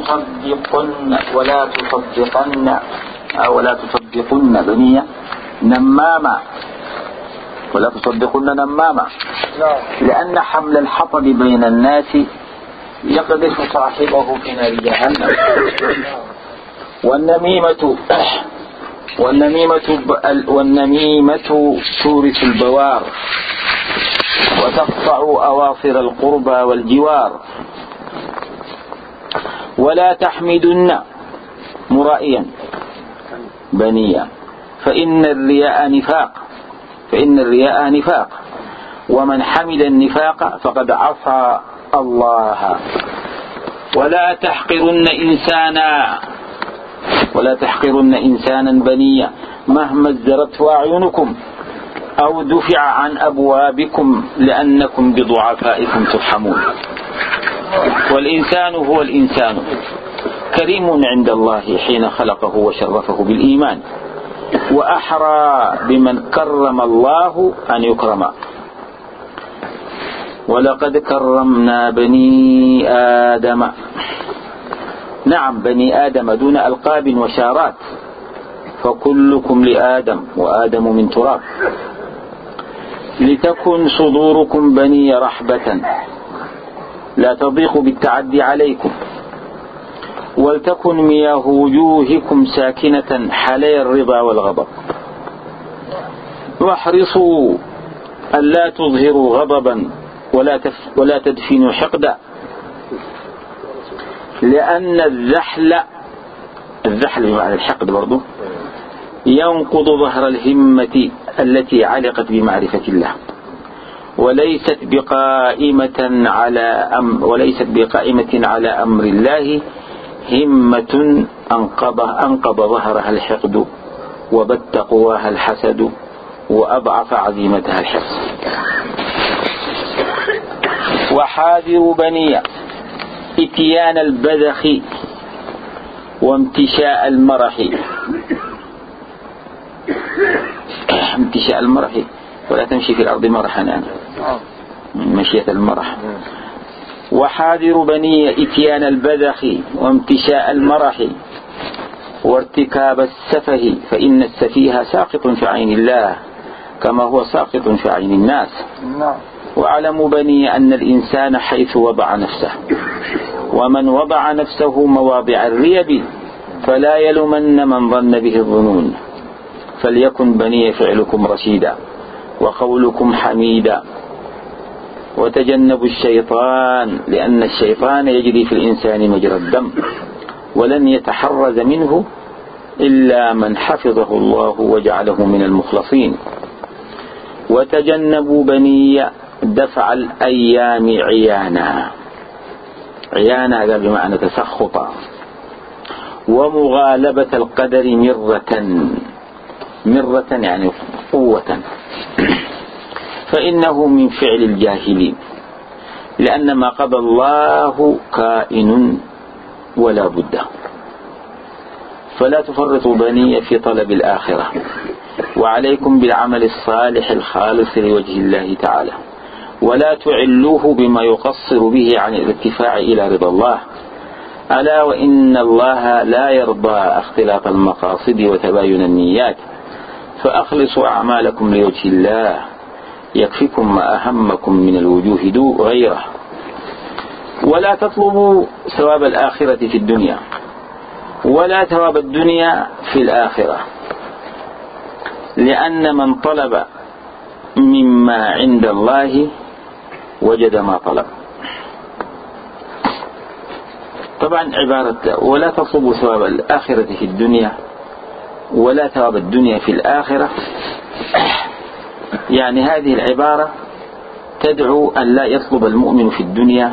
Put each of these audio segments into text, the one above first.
تصدقن ولا تصدقن ولا تصدقن بنية نماما ولا تصدقن نماما لأن حمل الحطب بين الناس يقذف صاحبه في نار جهنم. والنميمة والنميمة والنميمة تورث البوار وتقطع أواصر القربى والجوار. ولا تحمدن مرائيا بنيا. فإن الرياء نفاق. فإن الرياء نفاق. ومن حمد النفاق فقد عصى الله. ولا تحقرن إنسانا. ولا تحقرن إنسانا بنيا. مهما ازدرته أعينكم أو دفع عن أبوابكم لأنكم بضعفائكم ترحمون. والإنسان هو الإنسان. كريم عند الله حين خلقه وشرفه بالإيمان. وأحرى بمن كرم الله أن يكرم. ولقد كرمنا بني آدم. نعم بني آدم دون ألقاب وشارات. فكلكم لآدم وآدم من تراب. لتكن صدوركم بني رحبة. لا تضيق بالتعدي عليكم. ولتكن مياه وجوهكم ساكنة حالي الرضا والغضب. واحرصوا ألا تظهروا غضبا ولا, تف ولا تدفنوا حقدا. لأن الزحل الزحل بمعنى الحقد برضه ينقض ظهر الهمة التي علقت بمعرفة الله. وليست بقائمة على أم وليست بقائمة على أمر الله همة أنقض أنقض ظهرها الحقد وبت قواها الحسد وأضعف عزيمتها الحرص وحاذر بني إتيان البذخ وامتشاء المرح. امتشاء المرح. ولا تمشي في الأرض مرحا مشية المرح. وحاذر بني إتيان البذخ وامتشاء المرح وارتكاب السفه فإن السفيه ساقط في عين الله كما هو ساقط في عين الناس. نعم. واعلموا بني أن الإنسان حيث وضع نفسه. ومن وضع نفسه مواضع الريب فلا يلمن من ظن به الظنون. فليكن بني فعلكم رشيدا. وقولكم حميدا. وتجنبوا الشيطان لأن الشيطان يجري في الإنسان مجرى الدم ولن يتحرز منه إلا من حفظه الله وجعله من المخلصين. وتجنبوا بني دفع الأيام عيانا. عيانا هذا بمعنى تسخطا. ومغالبة القدر مرة. مرة يعني قوة. فإنه من فعل الجاهلين لأن ما قضى الله كائن ولا بد. فلا تفرطوا بني في طلب الآخرة. وعليكم بالعمل الصالح الخالص لوجه الله تعالى. ولا تعلوه بما يقصر به عن الارتفاع إلى رضا الله. ألا وإن الله لا يرضى اختلاط المقاصد وتباين النيات. فأخلصوا أعمالكم لوجه الله. يكفيكم ما أهمكم من الوجوه دو غيره. ولا تطلبوا ثواب الآخرة في الدنيا. ولا ثواب الدنيا في الآخرة. لأن من طلب مما عند الله وجد ما طلب. طبعا عبارة ولا تطلبوا ثواب الآخرة في الدنيا. ولا ثواب الدنيا في الآخرة يعني هذه العبارة تدعو أن لا يطلب المؤمن في الدنيا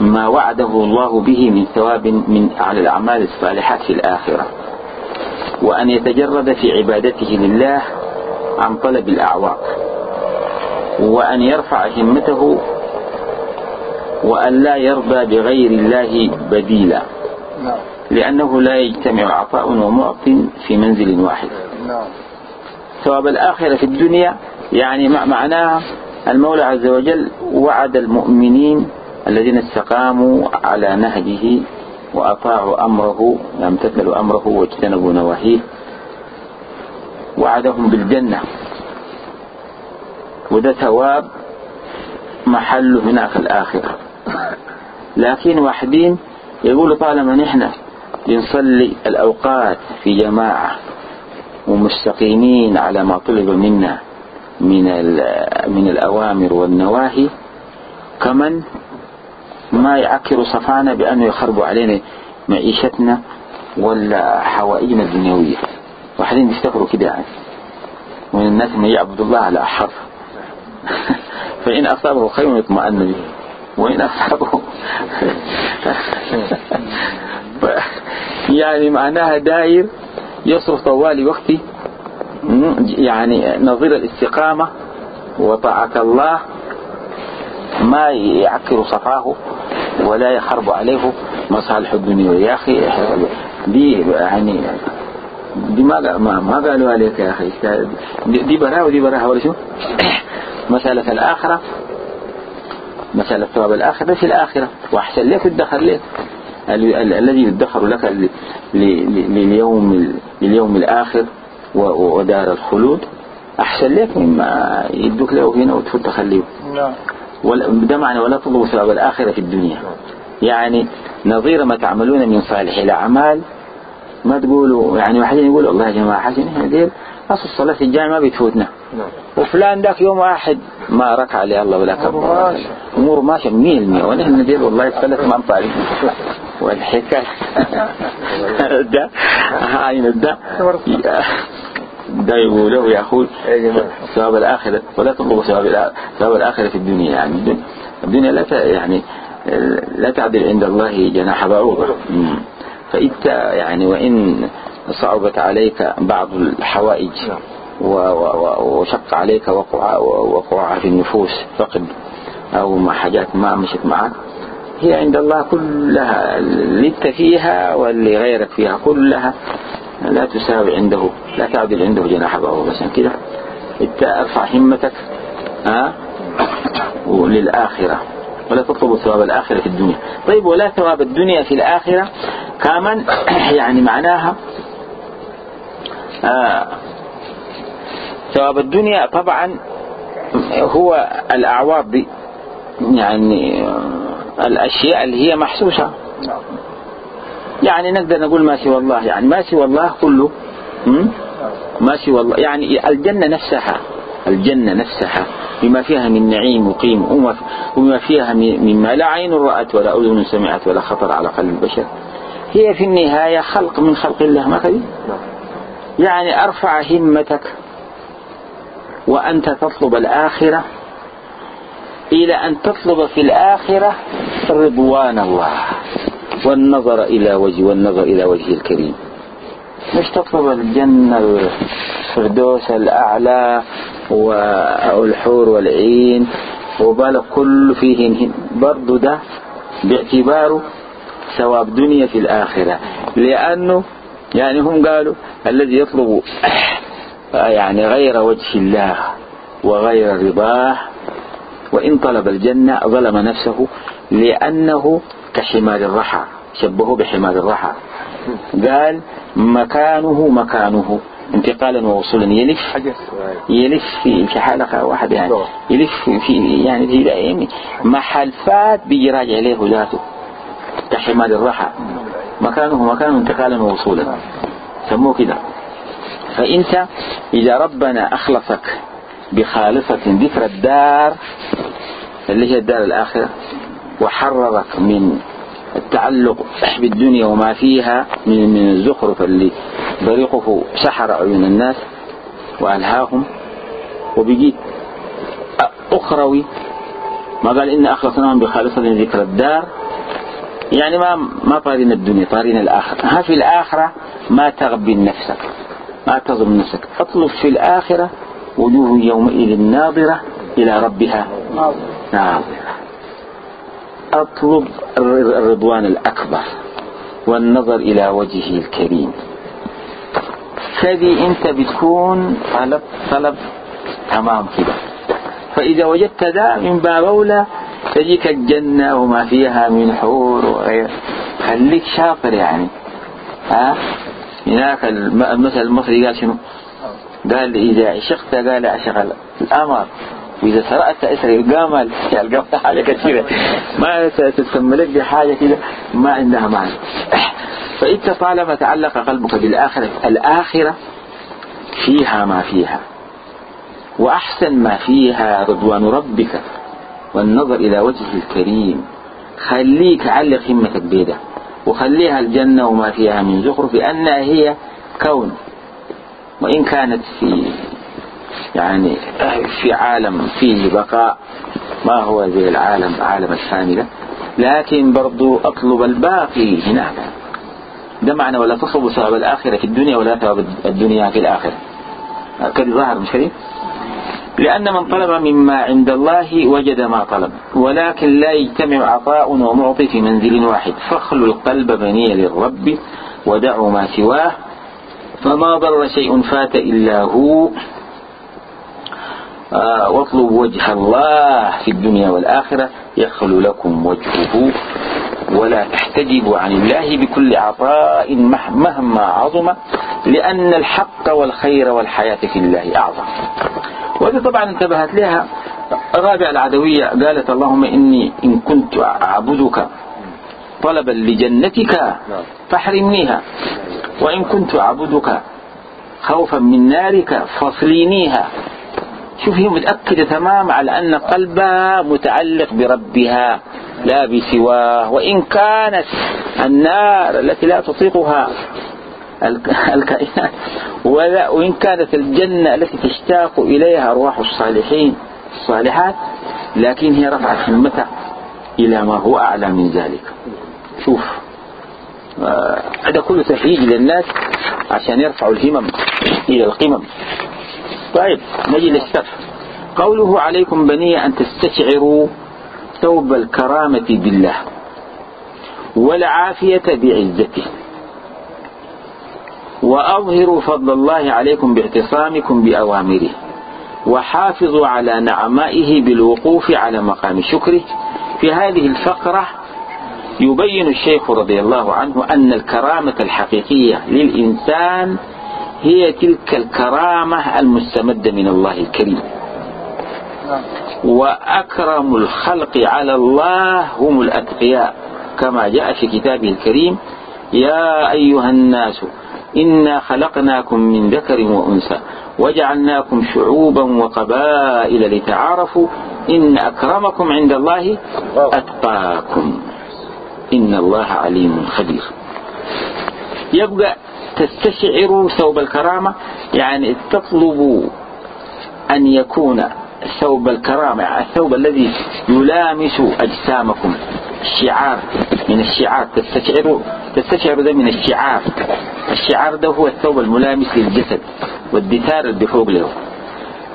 ما وعده الله به من ثواب من على الأعمال الصالحات في الآخرة وأن يتجرد في عبادته لله عن طلب الأعواق وأن يرفع همته وأن لا يرضى بغير الله بديلا نعم. لأنه لا يجتمع عطاء ومعط في منزل واحد. نعم. ثواب الآخرة في الدنيا يعني معناها المولى عز وجل وعد المؤمنين الذين استقاموا على نهجه وأطاعوا أمره امتثلوا أمره واجتنبوا نواهيه وعدهم بالجنة. وده ثواب محله هنا في الآخرة. لكن واحدين يقولوا طالما نحن بنصلي الأوقات في جماعة ومستقيمين على ما طلب منا من من الأوامر والنواهي كمن ما يعكروا صفانا بأنه يخربوا علينا معيشتنا ولا حوائجنا الدنيوية. واحدين بيفتكروا كده يعني. ومن الناس من يعبد الله على أحر فإن أصابه خير يطمئن به. وإن أصابه يعني معناها داير يصرف طوال وقتي يعني نظير الاستقامة وطاعة الله ما يعكر صفاه ولا يخرب عليه مصالح الدنيا. يا أخي دي يعني دي ما ما قالوا عليك يا أخي. دي براها ودي براها ولا شو مسألة الآخرة مسألة ثواب الآخرة. في الآخرة. وأحسن لك يدخر لك الذي يدخر لك لليوم لليوم الآخر ودار الخلود. أحسن لك مما يدوك له هنا وتفوت تخليه. نعم. ده معنى ولا تطلبوا ثواب الآخرة في الدنيا. يعني نظير ما تعملون من صالح الأعمال. ما تقولوا يعني واحد يقول والله يا جماعة حسن دير أصل الصلاة في الجامع ما بتفوتنا. نعم. وفلان ذاك يوم واحد ما ركع عليه الله ولا كبر. أمور ماشية مية المية. ونحن ندير والله ثلاث ما طالب والحكاية. ده. هاي ده. ده يقوله يا أخوي ثواب الآخرة. ولا تطلبوا ثواب ثواب الآخرة في الدنيا. يعني الدنيا لا يعني لا تعدل عند الله جناح بعوضة. فإنت يعني وإن صعبت عليك بعض الحوائج وشق عليك وقوع وقوع في النفوس. فقد أو ما حاجات ما مشت معك. هي عند الله كلها اللي انت فيها واللي غيرك فيها كلها لا تساوي عنده لا تعدل عنده جناح بعوضة بس كده. انت ارفع همتك ها وللآخرة. ولا تطلب ثواب الآخرة في الدنيا. طيب ولا ثواب الدنيا في الآخرة كمان يعني معناها ثواب الدنيا طبعا هو الأعواض دي. يعني الأشياء اللي هي محسوسة. يعني نقدر نقول ما سوى الله. يعني ما سوى الله كله. ما سوى الله. يعني الجنة نفسها. الجنة نفسها. بما فيها من نعيم مقيم. وما فيها مما لا عين رأت ولا أذن سمعت ولا خطر على قلب البشر. هي في النهاية خلق من خلق الله. ما كذي يعني أرفع همتك وأنت تطلب الآخرة إلى أن تطلب في الآخرة رضوان الله والنظر إلى وجه والنظر إلى وجه الكريم. مش تطلب الجنة الفردوس الأعلى والحور والعين وبالك كل فيهن برضو ده باعتباره ثواب دنيا في الآخرة. لأنه يعني هم قالوا الذي يطلب يعني غير وجه الله وغير رضاه وإن طلب الجنة ظلم نفسه لأنه كحمار الرحى شبهه بحمار الرحى. قال مكانه مكانه انتقالا ووصولا. يلف يلف في حلقة واحدة يعني. يلف في يعني في محل فات بيجي راجع عليه ذاته كحمار الرحى. مكانه مكانه انتقالا ووصولا سموه كده. فإنت إذا ربنا أخلصك بخالصة ذكر الدار اللي هي الدار الآخرة وحررك من التعلق بالدنيا وما فيها من من الزخرف اللي طريقه سحر عيون الناس وألهاهم وبقيت أخروي ما قال إن أخلصناهم بخالصة ذكر الدار يعني ما ما طارين الدنيا طارين الآخرة. ها في الآخرة ما تغبي نفسك ما تظلم نفسك. اطلب في الآخرة وجوه يومئذ ناظرة إلى ربها. ناظرة. أطلب الرضوان الأكبر والنظر إلى وجهه الكريم. فدي أنت بتكون طلب طلب تمام كده. فإذا وجدت ذا من باب أولى تجيك الجنة وما فيها من حور وغير. خليك شاطر يعني. ها؟ هناك المثل المصري قال شنو؟ قال إذا عشقت قال عشق الأمر. وإذا سرقت إسرق. قامل يعني حاجة كثيرة. ما تتكملك بحاجة كده. ما عندها معنى. فإنت طالما تعلق قلبك بالآخرة الآخرة فيها ما فيها. وأحسن ما فيها رضوان ربك. والنظر إلى وجهه الكريم. خليك علق همتك بيده وخليها الجنة وما فيها من زخرف لأنها هي كون. وإن كانت في يعني في عالم فيه بقاء ما هو زي العالم عالم الشاملة لكن برضو أطلب الباقي هناك ده معنى ولا تصب ثواب الآخرة في الدنيا ولا ثواب الدنيا في الآخرة. كده ظاهر مش كده لأن من طلب مما عند الله وجد ما طلب ولكن لا يجتمع عطاء ومعطي في منزل واحد. فاخلوا القلب بني للرب ودعوا ما سواه فما ضر شيء فات إلا هو. واطلب وجه الله في الدنيا والآخرة. يخل لكم وجهه. ولا تحتجبوا عن الله بكل عطاء مهما عظم لأن الحق والخير والحياة في الله أعظم. وهذه طبعا انتبهت لها رابع العدوية. قالت اللهم إني إن كنت أعبدك طلبا لجنتك فاحرمنيها وإن كنت أعبدك خوفا من نارك فاصلينيها. شوف هي متأكدة تمام على أن قلبها متعلق بربها لا بسواه وإن كانت النار التي لا تطيقها الكائنات وإن كانت الجنة التي تشتاق إليها أرواح الصالحين الصالحات لكن هي رفعت همتها إلى ما هو أعلى من ذلك. شوف آه، هذا كله تهيج للناس عشان يرفعوا الهمم إلى القمم. طيب نجي للسفر قوله عليكم بني أن تستشعروا ثوب الكرامة بالله والعافية بعزته. وأظهروا فضل الله عليكم باعتصامكم بأوامره. وحافظوا على نعمائه بالوقوف على مقام شكره. في هذه الفقرة يبين الشيخ رضي الله عنه أن الكرامة الحقيقية للإنسان هي تلك الكرامة المستمدة من الله الكريم. وأكرم الخلق على الله هم الأتقياء. كما جاء في كتابه الكريم يا أيها الناس إنا خلقناكم من ذكر وأنثى وجعلناكم شعوبا وقبائل لتعارفوا إن أكرمكم عند الله أتقاكم. إن الله عليم خبير. يبقى تستشعروا ثوب الكرامة؟ يعني تطلبوا أن يكون ثوب الكرامة الثوب الذي يلامس أجسامكم. الشعار من الشعار تستشعروا تستشعر ده من الشعار. الشعار ده هو الثوب الملامس للجسد والدثار اللي فوق له.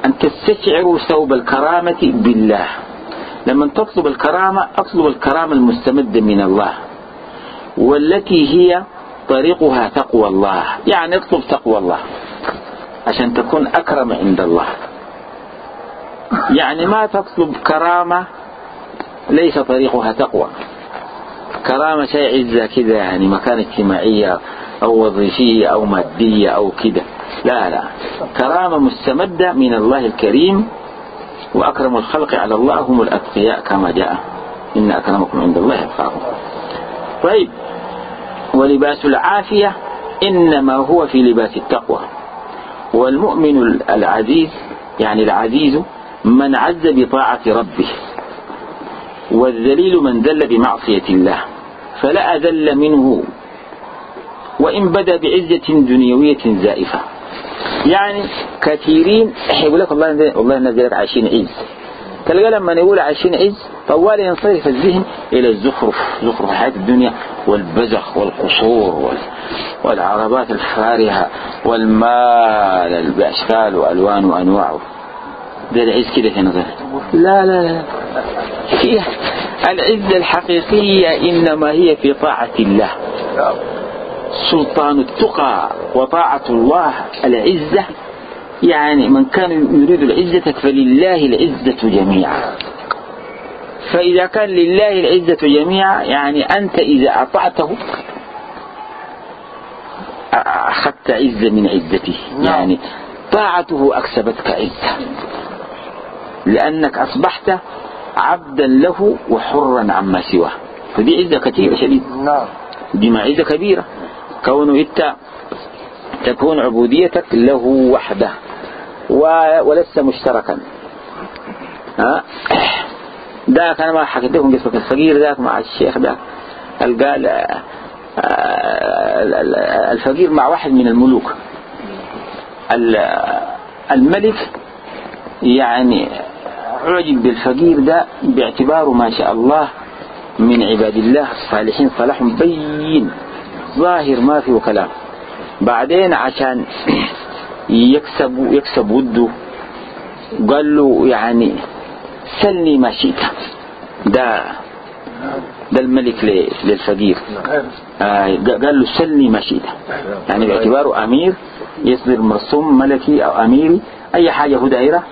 أن تستشعروا ثوب الكرامة بالله. لما تطلب الكرامة أطلب الكرامة المستمدة من الله والتي هي طريقها تقوى الله. يعني اطلب تقوى الله. عشان تكون أكرم عند الله. يعني ما تطلب كرامة ليس طريقها تقوى. كرامة شيء عزة كذا يعني مكان اجتماعية أو وظيفية أو مادية أو كذا لا لا. كرامة مستمدة من الله الكريم وأكرم الخلق على الله هم الأتقياء كما جاء. إن أكرمكم عند الله أتقاكم طيب. ولباس العافية إنما هو في لباس التقوى. والمؤمن العزيز يعني العزيز من عز بطاعة ربه والذليل من ذل بمعصية الله فلا أذل منه وإن بدا بعزة دنيوية زائفة. يعني كثيرين يقول لك والله والله الناس عايشين عز. تلقى لما نقول عايشين عز طوال ينصرف الذهن إلى الزخرف زخرف حياة الدنيا والبزخ والقصور والعربات الفارهة والمال بأشكال وألوان وأنواعه ده العز كده في نظر لا لا لا. هي العزة الحقيقية إنما هي في طاعة الله. سلطان التقى وطاعة الله. العزة يعني من كان يريد العزة فلله العزة جميعا. فإذا كان لله العزة جميعا يعني أنت إذا أطعته أخذت عزة من عزته. نعم. يعني طاعته أكسبتك عزة. لأنك أصبحت عبدا له وحرا عما سواه. فدي عزة كثيرة شديدة نعم. دي عزة كبيرة. كونه إنت تكون عبوديتك له وحده. ولست مشتركا. ذاك أنا ما حكيت لكم قصة الفقير ذاك مع الشيخ ذاك قال الفقير مع واحد من الملوك. الملك يعني عجب بالفقير ده باعتباره ما شاء الله من عباد الله الصالحين صلاحهم بين. ظاهر ما فيه كلام. بعدين عشان يكسب يكسب وده. قال له يعني سلني ما شئت. ده ده الملك للفقير. آه قال له سلني ما شئت. يعني باعتباره أمير يصدر مرسوم ملكي أو أميري. أي حاجة هو دايرة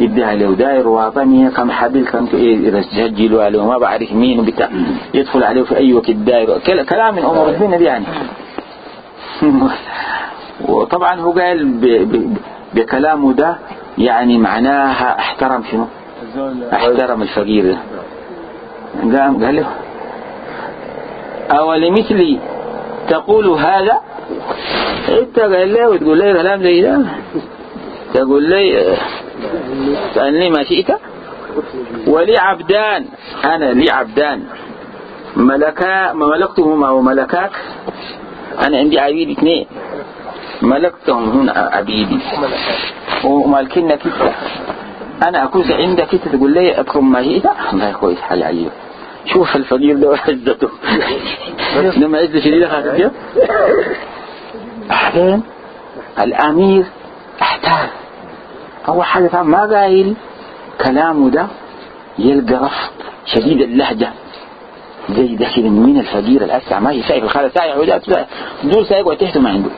يديها له داير واطني كم حبل كم يسجلوا عليه وما بعرف مين وبتاع. يدخل عليه في أي وقت داير كلام من أمور الدنيا دي يعني. وطبعا هو قال بكلامه ده يعني معناها احترم شنو؟ احترم الفقير ده. قام قال له أولمثلي تقول هذا؟ إنت قال له وتقول لي كلام زي ده؟ تقول لي سألني ما شئت؟ ولي عبدان أنا لي عبدان. ملكا ملكتهما وملكاك. أنا عندي عبيد اثنين. ملكتهم هنا عبيدي ومالكنا كتا أنا أكون عندك كتا تقول لي أكرم ما شئت الله كويس حاجة عجيبة شوف الفقير ده وعزته. لما عزة شديدة خاطر بعدين الأمير احتاج أول حاجة ما قايل كلامه ده يلقى رفض شديد اللهجة. زي ده كده من الفقير الأسع ما هي سايق الخالة سايق وده دول سايق وتحته ما عنده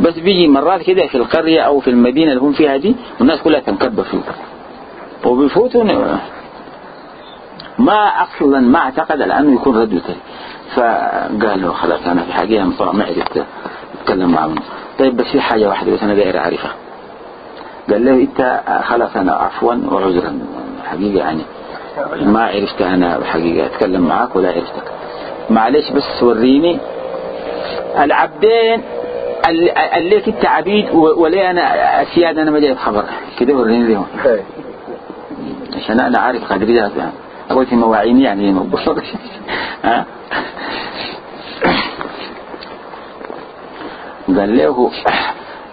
بس بيجي مرات كده في القرية أو في المدينة اللي هم فيها دي والناس كلها تنكب فيه. وبيفوتوا ما أصلا ما أعتقد الآن يكون رجل فقال له خلاص أنا في حاجة ما عرفت أتكلم معه طيب بس في حاجة واحدة بس أنا داير أعرفها. قال له إنت خلاص أنا عفوا وعذرا. حقيقة يعني. ما عرفت أنا حقيقة أتكلم معاك ولا عرفتك. معلش بس وريني. العبدين اللي انت عبيد وليه أنا اسياد أنا ما جايب خبر كده وريني لهم عشان أنا عارف قدري ده. يعني أقول في مواعيني يعني ها؟ قال له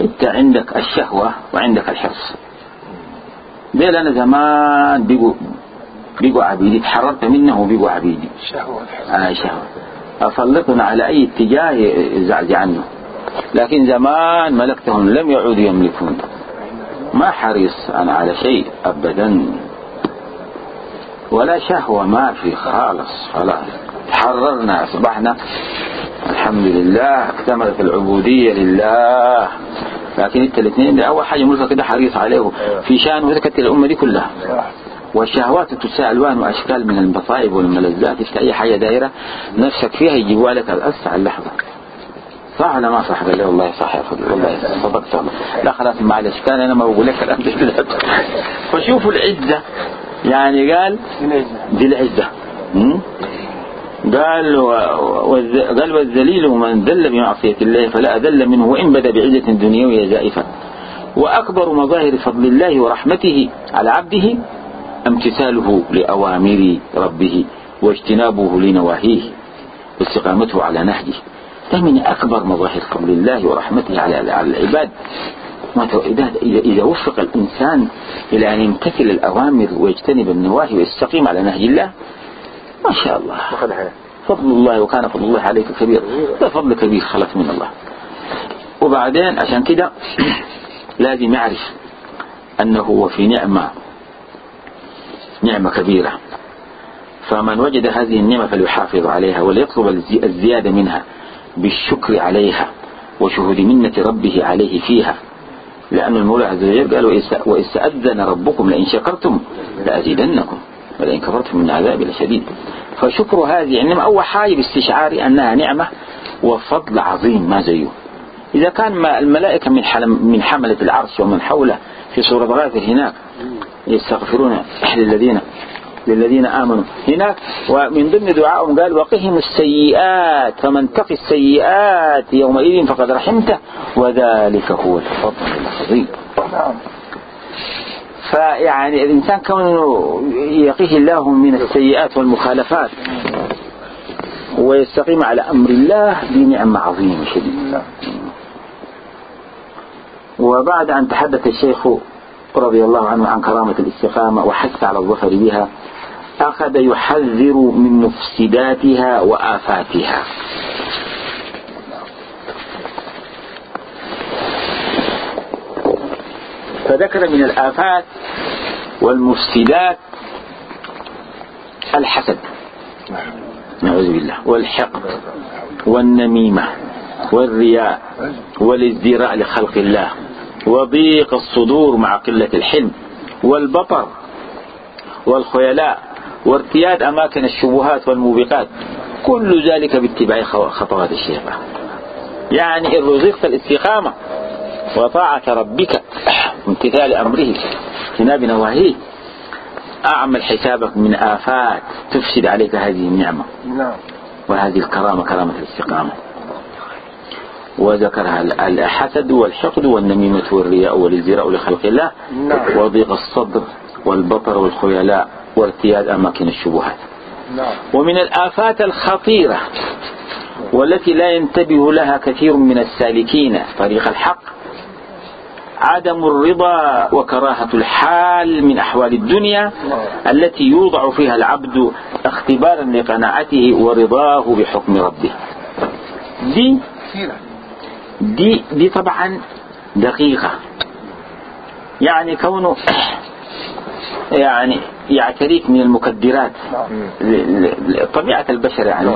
انت عندك الشهوة وعندك الحرص. دي لنا زمان بيقوا بيقوا عبيدي. تحررت منه وبيقوا عبيدي. شهوة آه شهوة. أسلطنا على أي اتجاه يزعزع عنه. لكن زمان ملكتهم لم يعودوا يملكون. ما حريص أنا على شيء أبدا. ولا شهوة ما في خالص. خلاص. تحررنا. أصبحنا الحمد لله. اكتملت العبودية لله. لكن انت الاثنين ده أول حاجة ملكة كده حريص عليه. في شأن وذكرت الأمة دي كلها. والشهوات تساء الوان وأشكال من المصائب والملذات. في أي حاجة دايرة نفسك فيها يجيبوا لك الاسع اللحظة. صح ولا ما صح؟ قال لي والله صح يا فضل والله صدقت والله لا خلاص معلش كان أنا ما بقول لك كلام فشوفوا العزة. يعني قال دي العزة. قال قال والذليل من ذل بمعصية الله فلا أذل منه وإن بدا بعزة دنيوية زائفة. وأكبر مظاهر فضل الله ورحمته على عبده امتثاله لأوامر ربه واجتنابه لنواهيه واستقامته على نهجه. ده من أكبر مظاهر فضل الله ورحمته على العباد. إذا وفق الإنسان إلى أن يمتثل الأوامر ويجتنب النواهي ويستقيم على نهج الله ما شاء الله. فضل الله وكان فضل الله عليك كبير ده فضل كبير خلف من الله. وبعدين عشان كده لازم يعرف أنه هو في نعمة نعمة كبيرة. فمن وجد هذه النعمة فليحافظ عليها وليطلب الزيادة منها. بالشكر عليها وشهود منة ربه عليه فيها. لأن المولى عز وجل قال وإذ ربكم لئن شكرتم لأزيدنكم ولئن كفرتم من عذاب لشديد فشكر هذه إنما أول حاجة باستشعار أنها نعمة وفضل عظيم ما زيه. إذا كان الملائكة من من حملة العرش ومن حوله في سورة غافر هناك يستغفرون للذين للذين آمنوا. هناك ومن ضمن دعائهم قال وقهم السيئات فمن تقي السيئات يومئذ فقد رحمته وذلك هو الفضل العظيم. فيعني الإنسان كونه يقيه الله من السيئات والمخالفات ويستقيم على أمر الله بنعمة عظيمة شديدة. وبعد أن تحدث الشيخ رضي الله عنه عن كرامة الاستقامة وحث على الظفر بها أخذ يحذر من مفسداتها وآفاتها. فذكر من الآفات والمفسدات الحسد. نعوذ بالله. والحقد والنميمة والرياء والازدراء لخلق الله وضيق الصدور مع قلة الحلم والبطر والخيلاء وارتياد أماكن الشبهات والموبقات كل ذلك باتباع خطوات الشيطان يعني إن رزقت الاستقامة وطاعة ربك امتثال أمره اجتناب نواهيه أعمل حسابك من آفات تفسد عليك هذه النعمة. نعم. وهذه الكرامة كرامة الاستقامة. وذكرها الحسد والحقد والنميمة والرياء والازدراء لخلق الله. نعم. وضيق الصدر والبطر والخيلاء. وارتياد أماكن الشبهات. نعم. ومن الآفات الخطيرة والتي لا ينتبه لها كثير من السالكين طريق الحق عدم الرضا وكراهة الحال من أحوال الدنيا التي يوضع فيها العبد اختبارا لقناعته ورضاه بحكم ربه. دي دي دي طبعا دقيقة. يعني كونه يعني يعتريك من المكدرات. طبيعة البشر يعني.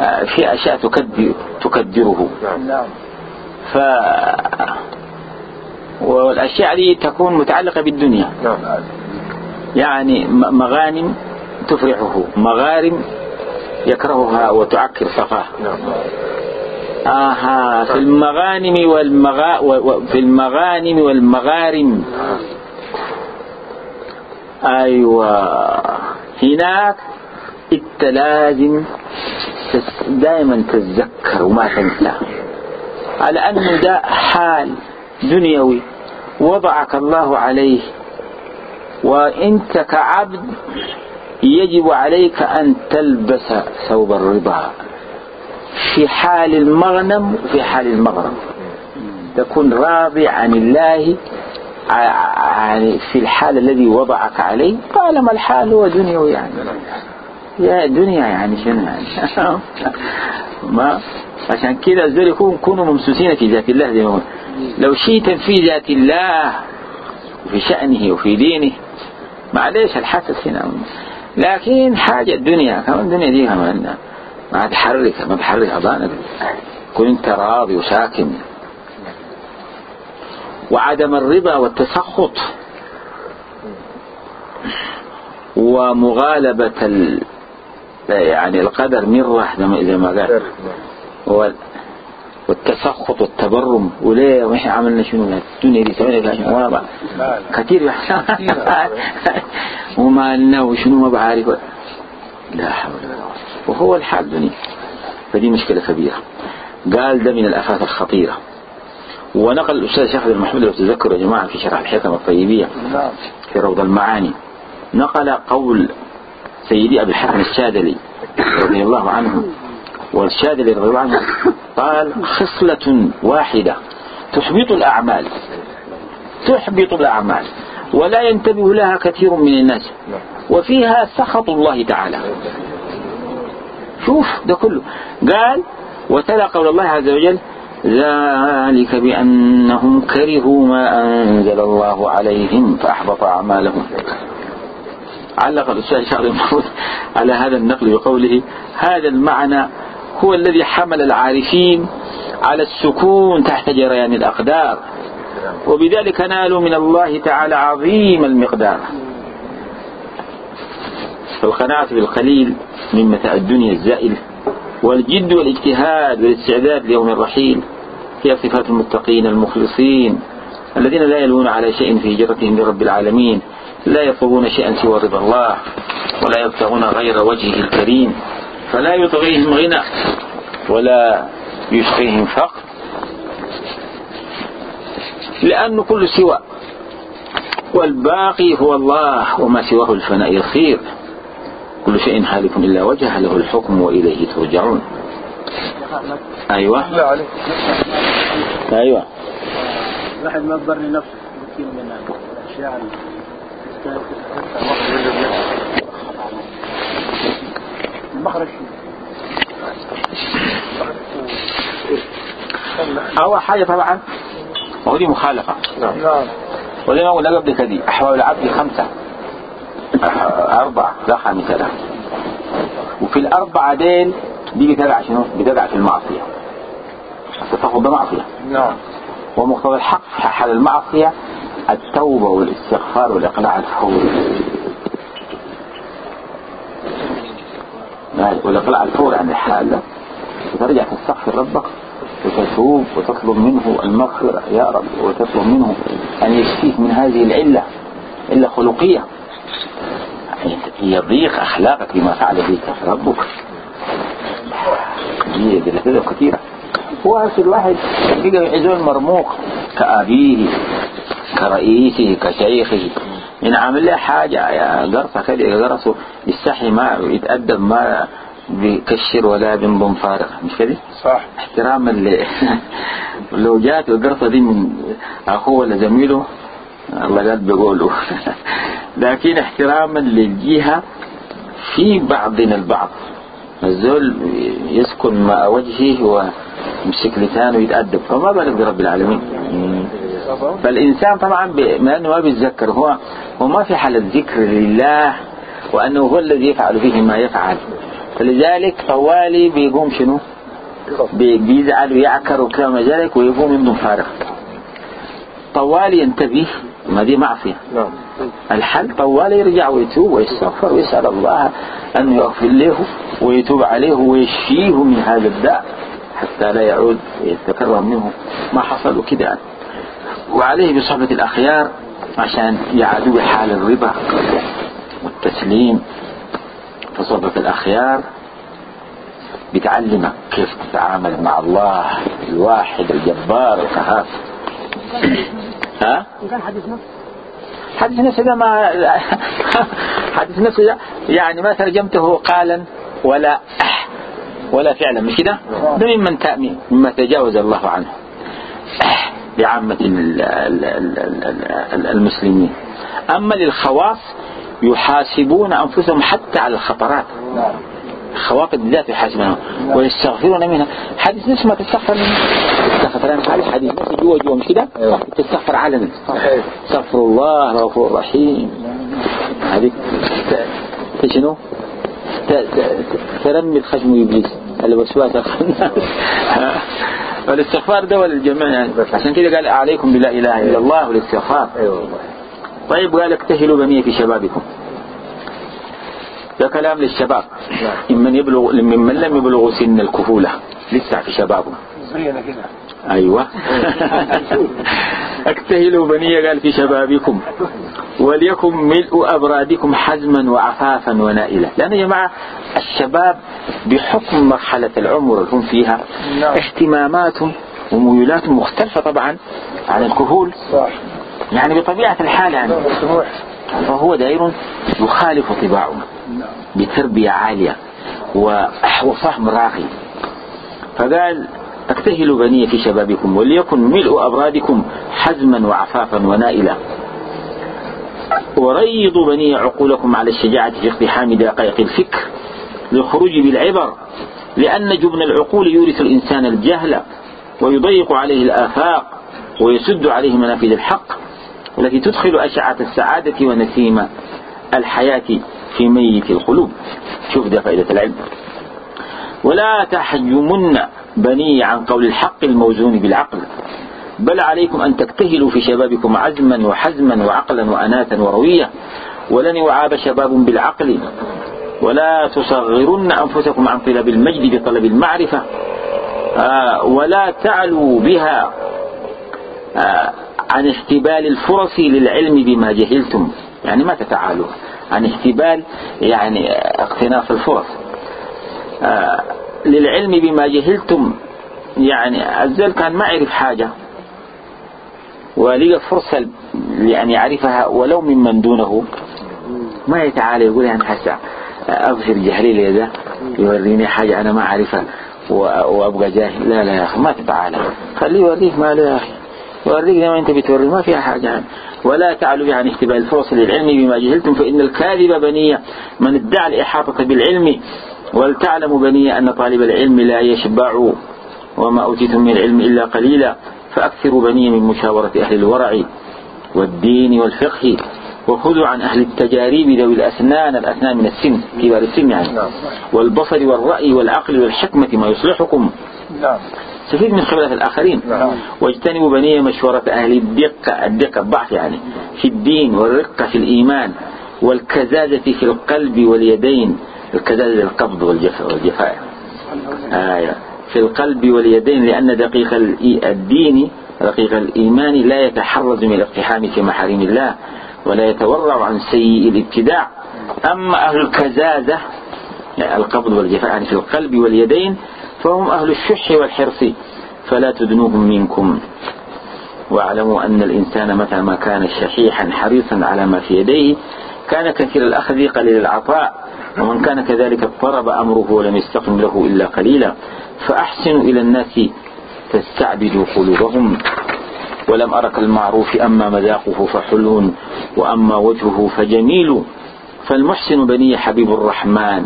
آه، في أشياء تكدر تكدره. ف والأشياء دي تكون متعلقة بالدنيا. يعني مغانم تفرحه. مغارم يكرهها وتعكر صفاه آها في المغانم والمغا في المغانم والمغارم. أيوة. هناك انت لازم دائما تتذكر وما تنسى. على أنه ده حال دنيوي. وضعك الله عليه. وإنت كعبد يجب عليك أن تلبس ثوب الرضا. في حال المغنم وفي حال المغرم تكون راضي عن الله يعني في الحال الذي وضعك عليه طالما الحال هو دنيوي يعني. يا دنيا يعني شنو يعني؟ ما عشان كذا الزول يكون كونوا ممسوسين في ذات الله زي ما لو شئت في ذات الله وفي شأنه وفي دينه. معليش الحسد هنا. لكن حاجة الدنيا كمان الدنيا دي كمان ما تحرك ما تحرك أضانك كن انت راضي وساكن. وعدم الرضا والتسخط. ومغالبة ال... يعني القدر مرة زي ما قال. والتسخط والتبرم. وليه وإحنا عملنا شنو؟ الدنيا دي سوينا شنو؟ ما. كثير وما لنا وشنو ما بعرف لا حول ولا قوة وهو الحال الدنيا فدي مشكلة كبيرة. قال ده من الآفات الخطيرة. ونقل الأستاذ شيخ عبد المحمود لو تذكروا يا جماعة في شرح الحكم الطيبية. في روض المعاني نقل قول سيدي أبي الحسن الشاذلي رضي الله عنه والشاذلي رضي الله عنه قال خصلة واحدة تحبط الأعمال تحبط الأعمال ولا ينتبه لها كثير من الناس وفيها سخط الله تعالى شوف ده كله قال وتلا قول الله عز وجل ذلك بأنهم كرهوا ما أنزل الله عليهم فأحبط أعمالهم. علق الأستاذ شعر المحمود على هذا النقل بقوله هذا المعنى هو الذي حمل العارفين على السكون تحت جريان الأقدار. وبذلك نالوا من الله تعالى عظيم المقدار. والقناعة بالقليل من متاع الدنيا الزائل. والجد والاجتهاد والاستعداد ليوم الرحيل هي صفات المتقين المخلصين الذين لا يلون على شيء في هجرتهم لرب العالمين لا يطلبون شيئا سوى رضا الله ولا يبتغون غير وجهه الكريم فلا يطغيهم غنى ولا يشقيهم فقر. لأن كل سوى والباقي هو الله وما سواه الفناء الخير. كل شيء حالك إلا وجه له الحكم وإليه ترجعون. أيوة. أيوة. الواحد ما يضر لنفسه كثير من الأشياء المخرج. أول حاجة طبعا. ودي مخالفة. نعم. وزي ما قلنا قبل كده أحوال العبد خمسة. أربعة لا خامسة لا. وفي الأربعة دين دي بتقع شنو؟ بتقع في المعصية. التصرف ده معصية نعم. ومقتضى الحق في حال المعصية التوبة والاستغفار والإقلاع الفوري والإقلاع الفوري عن الحال وترجع تستغفر ربك وتتوب وتطلب منه المغفرة يا رب وتطلب منه أن يشفيك من هذه العلة علة خلقية. يضيق أخلاقك بما فعل بك. ربك. هي كده كثيرة هو الواحد بقى يعزون مرموق كأبيه كرئيسه كشيخه. إن عمل له حاجة يا قرصة كده قرصة يستحي ما يتأدب ما بكشر ولا بنضم فارغ. مش كده؟ صح. احتراما ل... لو جات القرصة دي من أخوه ولا زميله الله قال بيقولوا لكن احتراما للجهة في بعضنا البعض. الزول يسكن مع وجهه ويمسك لسانه ويتأدب. فما بالك برب العالمين؟ فالإنسان طبعا بما أنه ما بيتذكر هو هو ما في حالة ذكر لله وأنه هو الذي يفعل فيه ما يفعل. فلذلك طوالي بيقوم شنو؟ بيزعل ويعكر وكما ذلك ويقوم ابنه فارغ طوالي ينتبه ما دي معصية. نعم. الحل طوال يرجع ويتوب ويستغفر ويسأل الله أن يغفر له ويتوب عليه ويشفيه من هذا الداء حتى لا يعود ويتكرر منه. ما حصل وكذا يعني. وعليه بصحبة الأخيار عشان يعادوا بحال الرضا والتسليم. فصحبة الأخيار بتعلمك كيف تتعامل مع الله الواحد الجبار القهار. ها؟ كان حديث نفس. حديث نفس ده ما حديث نفس ده يعني ما ترجمته قالا ولا ولا فعلا مش كده؟ ده ممن تأمين مما تجاوز الله عنه. بعامة المسلمين. أما للخواص يحاسبون أنفسهم حتى على الخطرات. خواطر بالذات يحاسبونها ويستغفرون منها. حديث نفس ما تستغفر منه. تستغفر أنا حديث حديث نفس جوا جوا مش كده؟ تستغفر علنا استغفر الله الغفور الرحيم هذيك شنو؟ ترمي الخشم إبليس الوسواس الخناس والاستغفار ده للجميع يعني؟ عشان كده قال عليكم بلا إله إلا الله والاستغفار. طيب قال اكتهلوا بني في شبابكم. ده كلام للشباب. ممن يبلغ ممن لم يبلغوا سن الكفولة. لسه في شبابهم زينا كده. أيوة. اكتهلوا بني قال في شبابكم. وليكن ملء أبرادكم حزما وعفافا ونائلة لأن يا جماعة الشباب بحكم مرحلة العمر اللي هم فيها نعم. اهتماماتهم وميولاتهم مختلفة طبعا عن الكهول يعني بطبيعة الحال يعني. مسموح فهو دائر يخالف طباعه. بتربية عالية وفهم راقي. فقال اكتهلوا بني في شبابكم وليكن ملء أبرادكم حزما وعفافا ونائلا. وريضوا بني عقولكم على الشجاعة في اقتحام دقائق الفكر للخروج بالعبر لأن جبن العقول يورث الإنسان الجهل ويضيق عليه الآفاق ويسد عليه منافذ الحق والتي تدخل أشعة السعادة ونسيم الحياة في ميت القلوب. شوف ده فائدة العلم. ولا تحجمن بني عن قول الحق الموزون بالعقل. بل عليكم أن تكتهلوا في شبابكم عزما وحزما وعقلا وأناة وروية. ولن يعاب شباب بالعقل. ولا تصغرن أنفسكم عن طلب المجد بطلب المعرفة. آه، ولا تعلوا بها آه، عن احتبال الفرص للعلم بما جهلتم. يعني ما تتعالوا عن احتبال يعني اقتناص الفرص. آه، للعلم بما جهلتم يعني الزول كان ما عرف حاجة. ولقى فرصة لأن يعرفها ولو ممن دونه. ما يتعالى يقول يعني حسا أظهر جهلي لي ذا يوريني حاجة أنا ما أعرفها. وأبقى جاهل. لا لا يا أخي ما تتعالى. خليه يوريك ما له يا أخي. وريك زي ما أنت بتوري ما فيها حاجة. يعني. ولا تعلوا يعني اختباء الفرص للعلم بما جهلتم فإن الكاذب بنية من ادعى الإحاطة بالعلم ولتعلموا بنية أن طالب العلم لا يشبع وما أوتيتم من العلم إلا قليلا فأكثروا بنية من مشاورة أهل الورع والدين والفقه وخذوا عن أهل التجاريب ذوي الأسنان الأسنان من السن كبار السن يعني نعم. والبصر والرأي والعقل والحكمة ما يصلحكم نعم استفيد من خبرة الآخرين. نعم. واجتنبوا بنية مشورة أهل الدقة الدقة الضعف يعني في الدين والرقة في الإيمان والكزازة في القلب واليدين. الكزازة القبض والجفاء. آية. في القلب واليدين لأن دقيق الدين دقيق الإيمان لا يتحرز من الاقتحام في محارم الله ولا يتورع عن سيء الابتداع. أما أهل الكزازة القبض والجفاء يعني في القلب واليدين فهم أهل الشح والحرص فلا تدنوهم منكم. واعلموا أن الإنسان متى ما كان شحيحا حريصا على ما في يديه كان كثير الأخذ قليل العطاء ومن كان كذلك اضطرب أمره ولم يستقم له إلا قليلا. فأحسنوا إلى الناس تستعبدوا قلوبهم. ولم أرك المعروف أما مذاقه فحلو وأما وجهه فجميل. فالمحسن بني حبيب الرحمن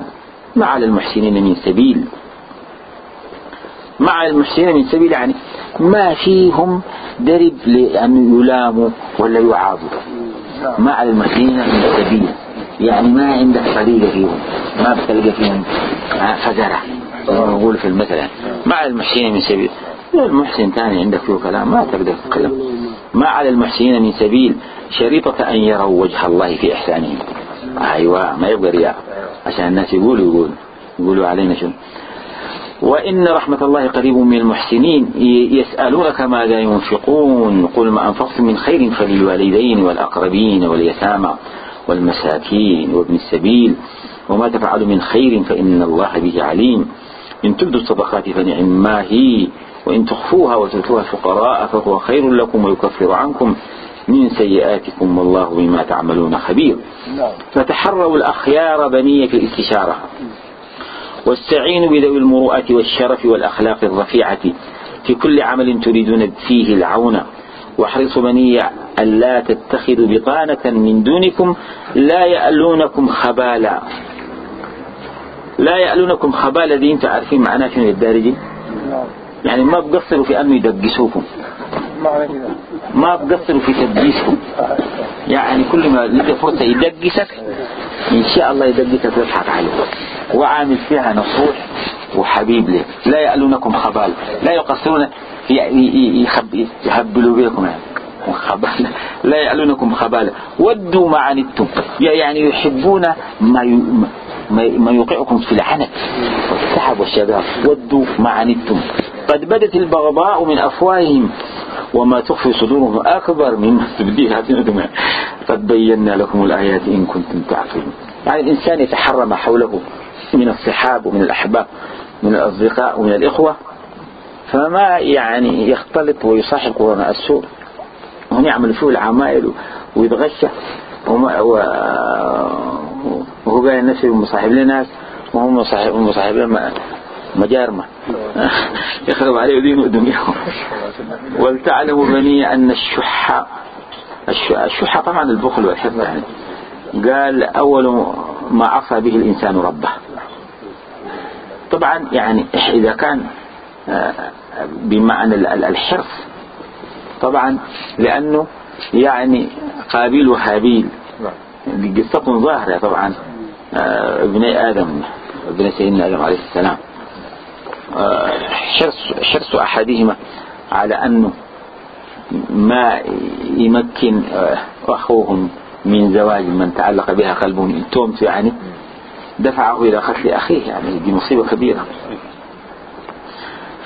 ما على المحسنين من سبيل. مع المحسنين من سبيل يعني ما فيهم درب لأن يلاموا ولا يعابوا ما على المحسنين من سبيل. يعني ما عندك طريقة فيهم. ما بتلقى فيهم فزرة نقول في المثل مع المحسنين من سبيل. المحسن ثاني عندك فيه كلام ما تقدر تتكلم. ما على المحسنين من سبيل. شريطة أن يروا وجه الله في إحسانهم. أيوة ما يبقى رياء عشان الناس يقولوا يقولوا. يقولوا علينا شو وإن رحمة الله قريب من المحسنين يسألونك ماذا ينفقون؟ قل ما أنفقتم من خير فللوالدين والأقربين واليتامى والمساكين وابن السبيل وما تفعلوا من خير فإن الله به عليم. إن تبدوا الصدقات فنعم ما هي وإن تخفوها وتؤتوها الفقراء فهو خير لكم ويكفر عنكم. من سيئاتكم والله بما تعملون خبير. نعم. فتحروا الأخيار بنية الاستشارة. واستعينوا بذوي المروءة والشرف والأخلاق الرفيعة في كل عمل تريدون فيه العون. واحرصوا بني ألا تتخذوا بطانة من دونكم لا يألونكم خبالا. لا يألونكم خبالا. دي أنتوا عارفين معناه شنو الدارجي يعني ما بقصروا في أنه يدقسوكم. ما بقصروا في تدقيسكم يعني كل ما لقى فرصة يدقسك إن شاء الله يدقسك ويضحك عليه وعامل فيها نصوح وحبيب له لا يألونكم خبال. لا يقصرون يهبلوا بكم. يعني لا يألونكم خبالة ودوا ما عنتم. يعني يحبون ما ما يوقعكم في العنت والتعب والشباب. ودوا ما عنتم. قد بدت البغضاء من أفواههم. وما تخفي صدورهم أكبر مما تبديه هاتنا قد بينا لكم الآيات إن كنتم تعقلون. يعني الإنسان يتحرى ما حوله من الصحاب ومن الأحباب من الأصدقاء ومن الإخوة فما يعني يختلط ويصاحب قرناء السوء. وهم يعملوا فيه العمائل ويتغشى. وهو قال نفسه مصاحب لناس وهم مصاحب, مصاحب مجارمة. يخرب عليه دينه ودنياه ولتعلموا بني أن الشح الشح طبعا البخل والحفظ يعني. قال أول ما عصى به الإنسان ربه. طبعا يعني إذا كان آه، بمعنى الحرص طبعا لأنه يعني قابيل وهابيل. قصة ظاهرة طبعا آه، ابني آدم ابن سيدنا آدم عليه السلام. حرص, حرص أحدهما على أنه ما يمكن أخوهم من زواج من تعلق بها قلبه تومت يعني دفعه إلى قتل أخيه يعني دي مصيبة كبيرة.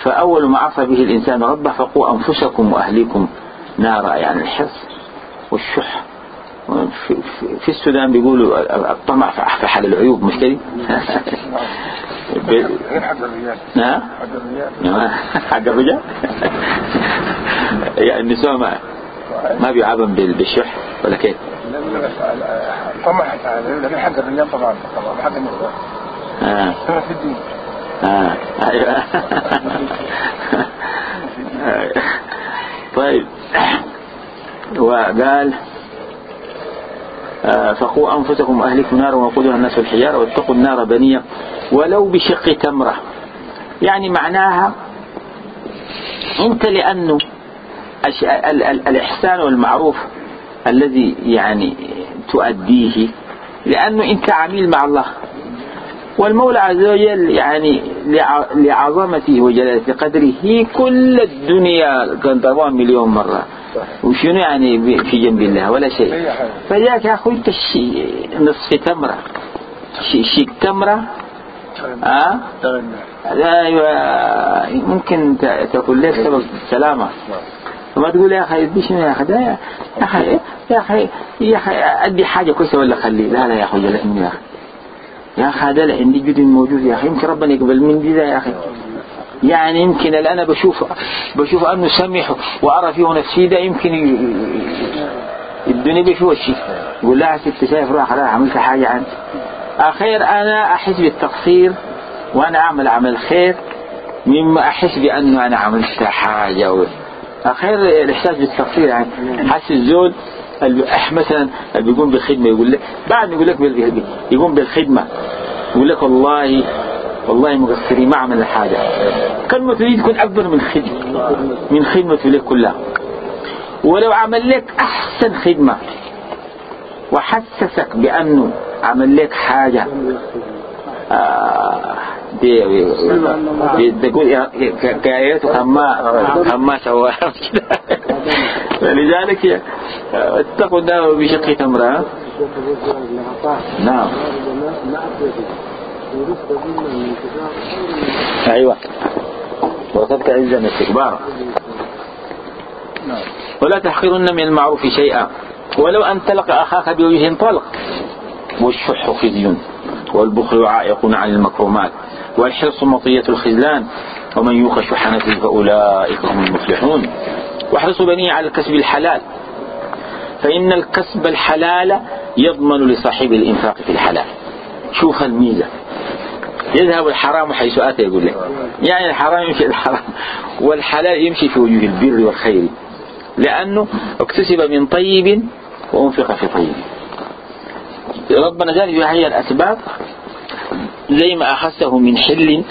فأول ما عصى به الإنسان ربه فقوا أنفسكم وأهليكم نارا يعني الحرص والشح في, في السودان بيقولوا الطمع فحل العيوب مش كده؟ حق الرجال. يعني النساء ما ما بيعابن بالشح ولا كيف؟ طمع لكن حق الرجال. طبعا طبعا. حق النساء آه في الدين. آه أيوه. طيب. وقال فقوا أنفسكم وأهلكم نارا وقودها الناس والحجارة واتقوا النار بنية ولو بشق تمرة. يعني معناها أنت لأنه الإحسان والمعروف الذي يعني تؤديه لأنه أنت عميل مع الله. والمولى عز وجل يعني لعظمته وجلالة قدره كل الدنيا ضربان مليون مرة. وشنو يعني في جنب الله؟ ولا شيء. فجاك يا أخوي أنت نصف تمرة. شيك تمرة. ها؟ أيوه ممكن تقول لك سبب سلامة وما تقول يا أخي ادي شنو يا أخي يا أخي يا أخي يا أخي أدي حاجة كويسة ولا خلي؟ لا لا يا مني يا أخي. يا أخي هذا عندي جد موجود يا أخي. يمكن ربنا يقبل من دي يا أخي. يعني يمكن الآن بشوف بشوف أنه سمح وأرى فيه نفسي ده يمكن الدنيا بشوف الشيء يقول لا ست شايف روح راح عملت حاجة عن اخير أنا أحس بالتقصير وأنا أعمل عمل خير مما أحس بأنه أنا عملت حاجة. و... اخير الإحساس بالتقصير يعني. حس الزول مثلا اللي بيقوم بالخدمة يقول لك بعد يقول لك يقوم بالخدمة يقول لك والله والله مقصرين ما عملنا حاجة كلمة تريد تكون أكبر من خدمة من خدمة لك كلها ولو عمل لك أحسن خدمة وحسسك بأنه عمل لك حاجة آه تقول كايته كما كما سواها فلذلك اتقوا النار بشق تمرة نعم أيوة. وصدق عزا استكبارا ولا تحقرن من المعروف شيئا. ولو أن تلقى أخاك بوجه طلق. والشح خزي. والبخل عائق عن المكرمات والحرص مطية الخذلان ومن يوق شح نفسه فأولئك هم المفلحون. واحرصوا بني على الكسب الحلال. فإن الكسب الحلال يضمن لصاحب الإنفاق في الحلال. شوف الميزة يذهب الحرام حيث أتى يقول لك. يعني الحرام يمشي الحرام. والحلال يمشي في وجوه البر والخير. لأنه اكتسب من طيب وأنفق في طيب. ربنا ذلك هي الأسباب زي ما أخذته من حل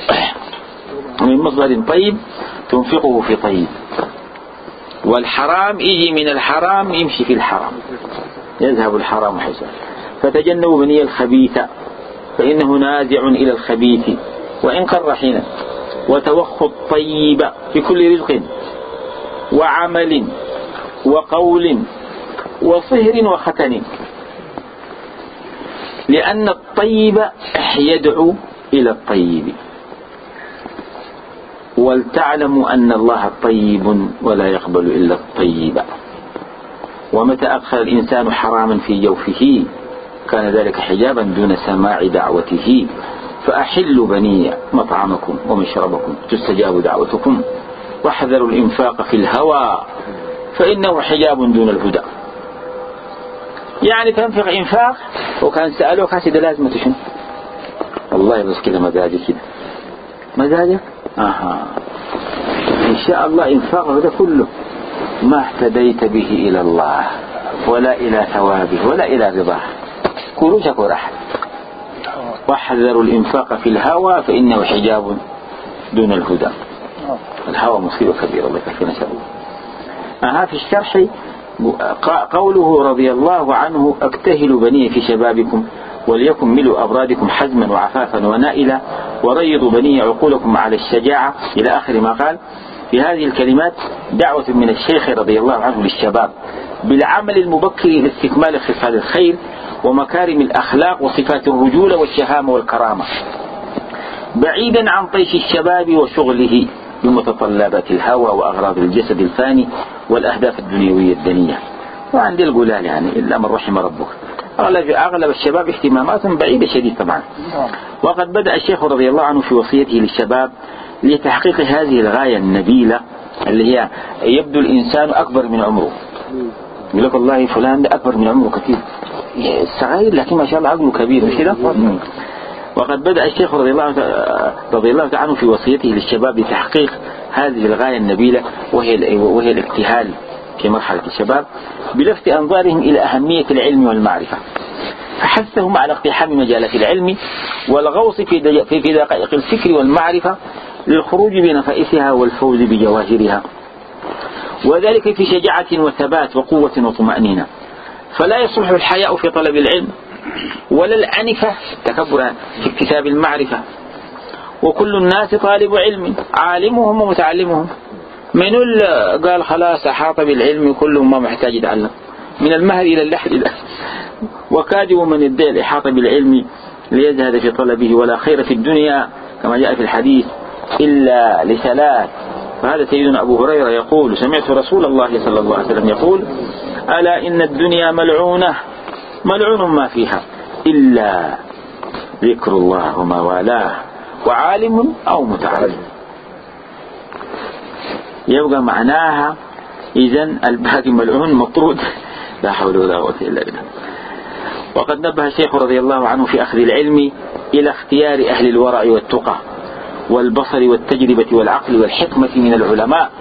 من مصدر طيب تنفقه في طيب. والحرام يجي من الحرام يمشي في الحرام. يذهب الحرام حيث فتجنبوا بني الخبيثة. فإنه نازع إلى الخبيث. وإن قر حينا. وتوخوا الطيب في كل رزق. وعمل. وقول. وصهر وختن. لأن الطيب يدعو إلى الطيب. ولتعلموا أن الله طيب ولا يقبل إلا الطيب. ومتى أدخل الإنسان حراما في جوفه؟ كان ذلك حجابا دون سماع دعوته. فأحلوا بني مطعمكم ومشربكم. تستجاب دعوتكم. واحذروا الإنفاق في الهوى. فإنه حجاب دون الهدى. يعني تنفق إنفاق وكان سألوك هسي ده لازم تشن والله بس كده مزاجي كده. مزاجك؟ آها. إن شاء الله إنفاقك ده كله ما اهتديت به إلى الله. ولا إلى ثوابه ولا إلى رضاه. كروشك ورحل واحذروا الإنفاق في الهوى فإنه حجاب دون الهدى. الهوى مصيبة كبيرة الله يكفينا شر أها في الشرح قوله رضي الله عنه اكتهلوا بني في شبابكم وليكن ملوا أبرادكم حزما وعفافا ونائلا وريضوا بني عقولكم على الشجاعة. إلى آخر ما قال في هذه الكلمات دعوة من الشيخ رضي الله عنه للشباب. بالعمل المبكر لاستكمال خصال الخير ومكارم الأخلاق وصفات الرجولة والشهامة والكرامة. بعيدا عن طيش الشباب وشغله بمتطلبات الهوى وأغراض الجسد الفاني والأهداف الدنيوية الدنية. وعندي القلال يعني إلا من رحم ربك. أغلب, أغلب الشباب اهتماماتهم بعيدة شديد طبعا. وقد بدأ الشيخ رضي الله عنه في وصيته للشباب لتحقيق هذه الغاية النبيلة اللي هي يبدو الإنسان أكبر من عمره. يقول لك والله فلان ده أكبر من عمره كثير. صغير لكن ما شاء الله عقله كبير مش كده؟ وقد بدأ الشيخ رضي الله رضي الله عنه في وصيته للشباب لتحقيق هذه الغاية النبيلة وهي وهي الابتهال في مرحلة الشباب بلفت أنظارهم إلى أهمية العلم والمعرفة. فحثهم على اقتحام مجالات العلم والغوص في في دقائق الفكر والمعرفة للخروج بنفائسها والفوز بجواهرها. وذلك في شجاعة وثبات وقوة وطمأنينة. فلا يصلح الحياء في طلب العلم ولا الأنفة تكبر في اكتساب المعرفة. وكل الناس طالب علم عالمهم ومتعلمهم. من قال خلاص أحاط بالعلم كلهم ما محتاج يتعلم. من المهد إلى اللحد. وكادوا من يدعي الإحاطة بالعلم ليزهد في طلبه ولا خير في الدنيا كما جاء في الحديث إلا لثلاث. فهذا سيدنا أبو هريرة يقول سمعت رسول الله صلى الله عليه وسلم يقول ألا إن الدنيا ملعونة. ملعون ما فيها. إلا ذكر الله وما والاه وعالم أو متعلم يبقى معناها إذا الباقي ملعون مطرود. لا حول ولا قوة إلا بالله. وقد نبه الشيخ رضي الله عنه في أخذ العلم إلى اختيار أهل الورع والتقى والبصر والتجربة والعقل والحكمة من العلماء.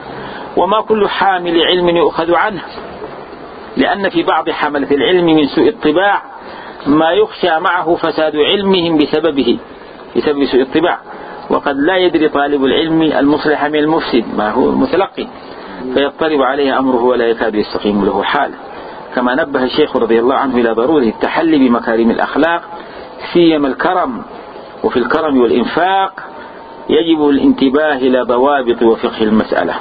وما كل حامل علم يؤخذ عنه. لأن في بعض حملة العلم من سوء الطباع ما يخشى معه فساد علمهم بسببه بسبب سوء الطباع. وقد لا يدري طالب العلم المصلح من المفسد ما هو المتلقي فيضطرب عليه أمره ولا يكاد يستقيم له حال كما نبه الشيخ رضي الله عنه إلى ضرورة التحلي بمكارم الأخلاق سيما الكرم. وفي الكرم والإنفاق يجب الانتباه إلى ضوابط وفقه المسألة.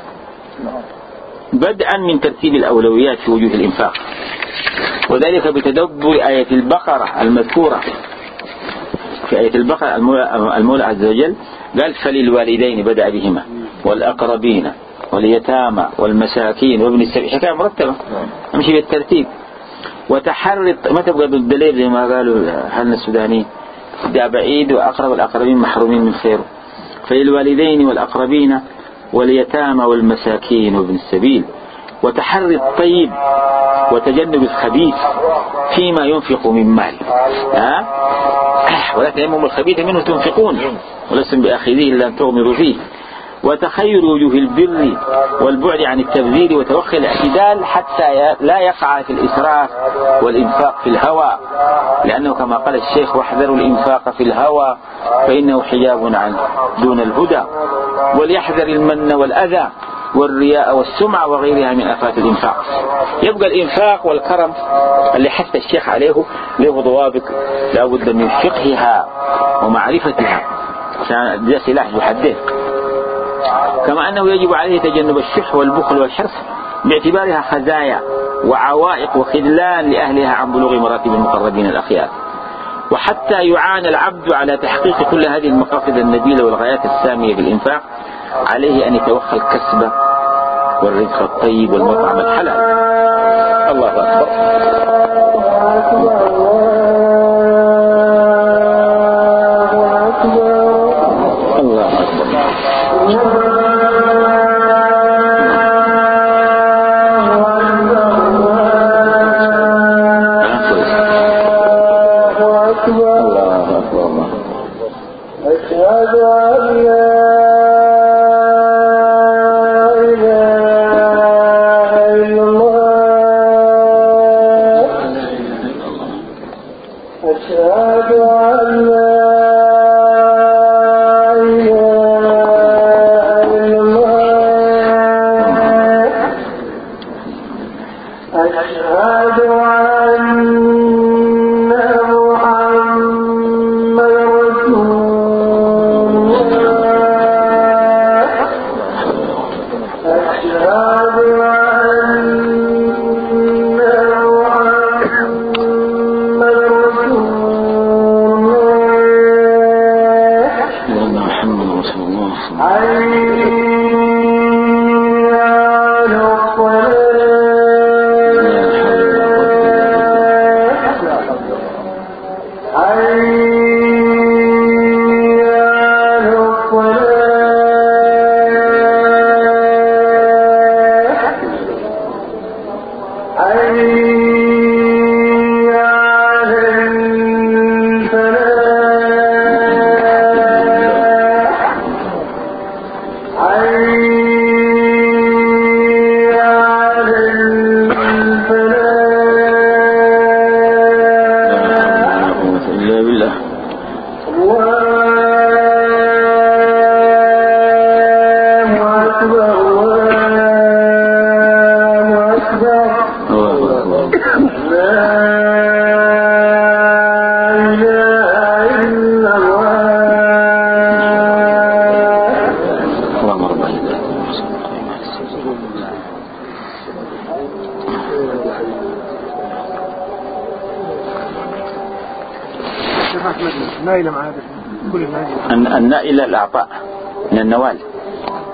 بدءا من ترتيب الأولويات في وجوه الإنفاق. وذلك بتدبر آية البقرة المذكورة. في آية البقرة المولى عز وجل قال فللوالدين بدأ بهما والأقربين واليتامى والمساكين وابن السبيل. حكاية مرتبة أمشي بالترتيب. وتحرط ما تبقى بالدليل زي ما قالوا أهلنا السودانيين. ده بعيد وأقرب الأقربين محرومين من خيره فللوالدين والأقربين واليتامى والمساكين وابن السبيل وتحري الطيب وتجنب الخبيث فيما ينفق من مال. ها؟ ولا تيمموا الخبيث منه تنفقون ولستم بأخذيه إلا أن تغمضوا فيه. وتخير وجوه البر والبعد عن التبذير وتوخي الاعتدال حتى لا يقع في الإسراف والإنفاق في الهوى. لأنه كما قال الشيخ واحذروا الإنفاق في الهوى فإنه حجاب عن دون الهدى. وليحذر المن والأذى والرياء والسمعة وغيرها من آفات الإنفاق. يبقى الإنفاق والكرم اللي حث الشيخ عليه له ضوابط لا بد من فقهها ومعرفتها. عشان سلاح يحدث. كما أنه يجب عليه تجنب الشح والبخل والحرص باعتبارها خزايا وعوائق وخذلان لأهلها عن بلوغ مراتب المقربين الأخيار. وحتى يعانى العبد على تحقيق كل هذه المقاصد النبيلة والغايات السامية بالإنفاق عليه أن يتوخى الكسب والرزق الطيب والمطعم الحلال. الله أكبر. Gracias. النائل الأعطاء من النوال.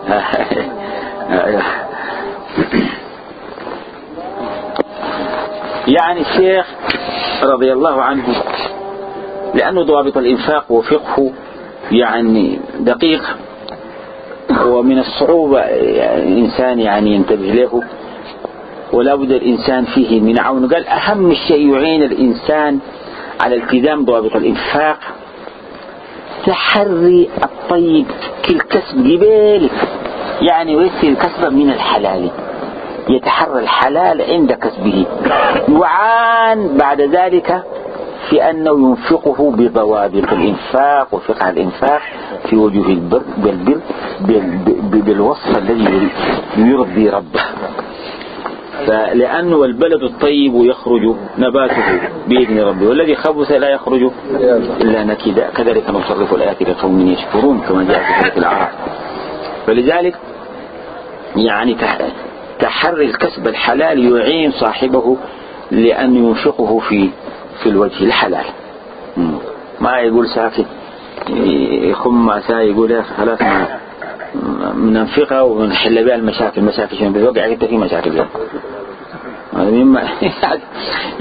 يعني الشيخ رضي الله عنه لأنه ضوابط الإنفاق وفقه يعني دقيق ومن الصعوبة الإنسان يعني ينتبه له ولا بد الإنسان فيه من عون. قال أهم شيء يعين الإنسان على التزام ضوابط الإنفاق. تحري الطيب كالكسب قبالك يعني ويسير كسبا من الحلال. يتحرى الحلال عند كسبه. يعان بعد ذلك في أنه ينفقه بضوابط الإنفاق وفقه الإنفاق في وجوه البر بالبر بالوصف الذي يرضي ربه. فلأنه البلد الطيب يخرج نباته بإذن ربه والذي خبث لا يخرج إلا نكدا كذلك نصرف الآيات لقوم يشكرون كما جاء في سورة الأعراف فلذلك يعني تحري الكسب الحلال يعين صاحبه لأن ينفقه في في الوجه الحلال. ما يقول ساكت يخم سا يقول يا خلاص ما ننفقها ونحل بها المشاكل مشاكل شنو؟ بيوقع انت في مشاكل. مما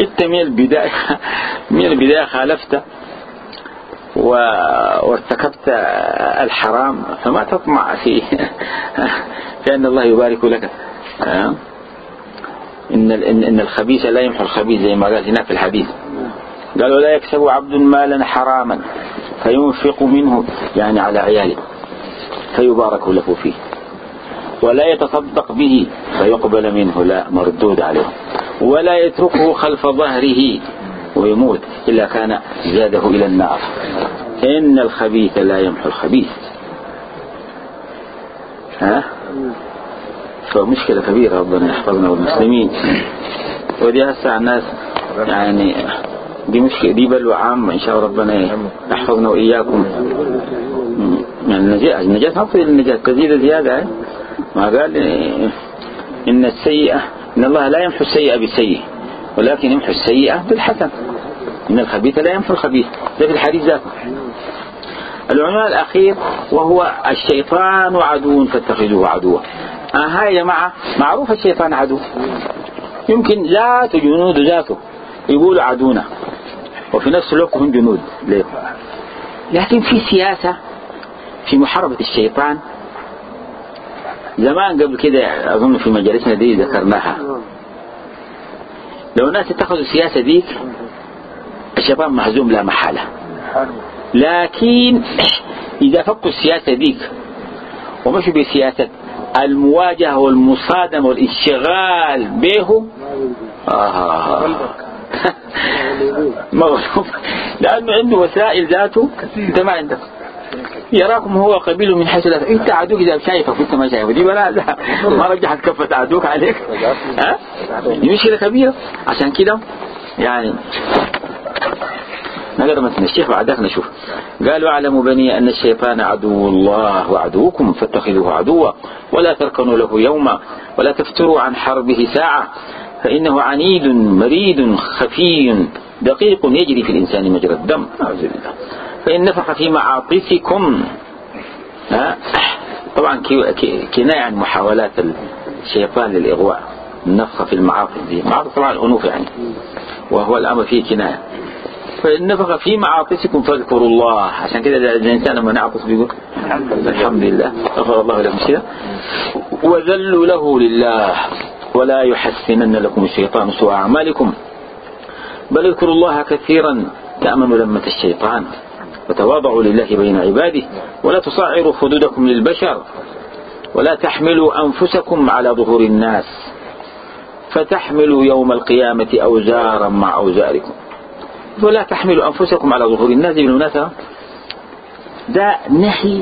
انت من البداية. من البداية خالفت وارتكبت الحرام. فما تطمع في فإن الله يبارك لك. إن إن الخبيث لا يمحو الخبيث زي ما قال هناك في الحديث. قال ولا يكسب عبد مالا حراما فينفق منه يعني على عياله. فيبارك له فيه. ولا يتصدق به فيقبل منه لا مردود عليه. ولا يتركه خلف ظهره ويموت إلا كان زاده إلى النار. إن الخبيث لا يمحو الخبيث. ها؟ فمشكلة كبيرة ربنا يحفظنا والمسلمين. ودي هسه الناس يعني دي مشكلة دي بلوى عامة إن شاء الله ربنا يحفظنا وإياكم. يعني النجاة النجاة ما في النجاة تزيد زيادة. ما قال إن السيئة إن الله لا يمحو السيئة بالسيء ولكن يمحو السيئة بالحسن إن الخبيث لا يمحو الخبيث ده في الحديث ذاته. العنوان الأخير وهو الشيطان عدو فاتخذوه عدوا. آه يا جماعة معروف الشيطان عدو. يمكن ذاته جنود ذاته. يقولوا عدونا. وفي نفس الوقت هم جنود. ليه؟ لكن في سياسة في محاربة الشيطان. زمان قبل كده أظن في مجالسنا دي ذكرناها. لو الناس اتخذوا السياسة ديك الشيطان مهزوم لا محالة. لكن إذا فكوا السياسة ديك ومشوا بسياسة المواجهة والمصادمة والانشغال بهم آه. مغلوب لأنه عنده وسائل ذاته أنت ما عندك. يراكم هو قبيل من حيث لا إنت عدوك إذا شايفك وانت ما شايفه دي بلا ما رجحت كفة عدوك عليك. ها؟ دي مشكلة كبيرة. عشان كده يعني نقرأ مثلا الشيخ بعدك نشوف. قال واعلموا بني أن الشيطان عدو الله وعدوكم فاتخذوه عدوا ولا تركنوا له يوما ولا تفتروا عن حربه ساعة فإنه عنيد مريد خفي دقيق يجري في الإنسان مجرى الدم. أعوذ بالله. فإن نفخ في معاطفكم طبعا كناية عن محاولات الشيطان للإغواء النفخ في المعاطف دي. معاطف طبعا الأنوف يعني وهو الأمر فيه كناية. فإن نفخ في معاطفكم فاذكروا الله. عشان كده الإنسان لما نعطس بيقول الحمد لله غفر الله لكم كده. وذلوا له لله ولا يحسنن لكم الشيطان سوء أعمالكم. بل اذكروا الله كثيرا تأمنوا لمة الشيطان. وتواضعوا لله بين عباده ولا تصعروا خدودكم للبشر ولا تحملوا أنفسكم على ظهور الناس فتحملوا يوم القيامة أوزارا مع أوزاركم ولا تحملوا أنفسكم على ظهور الناس بالمناسبة ده نهي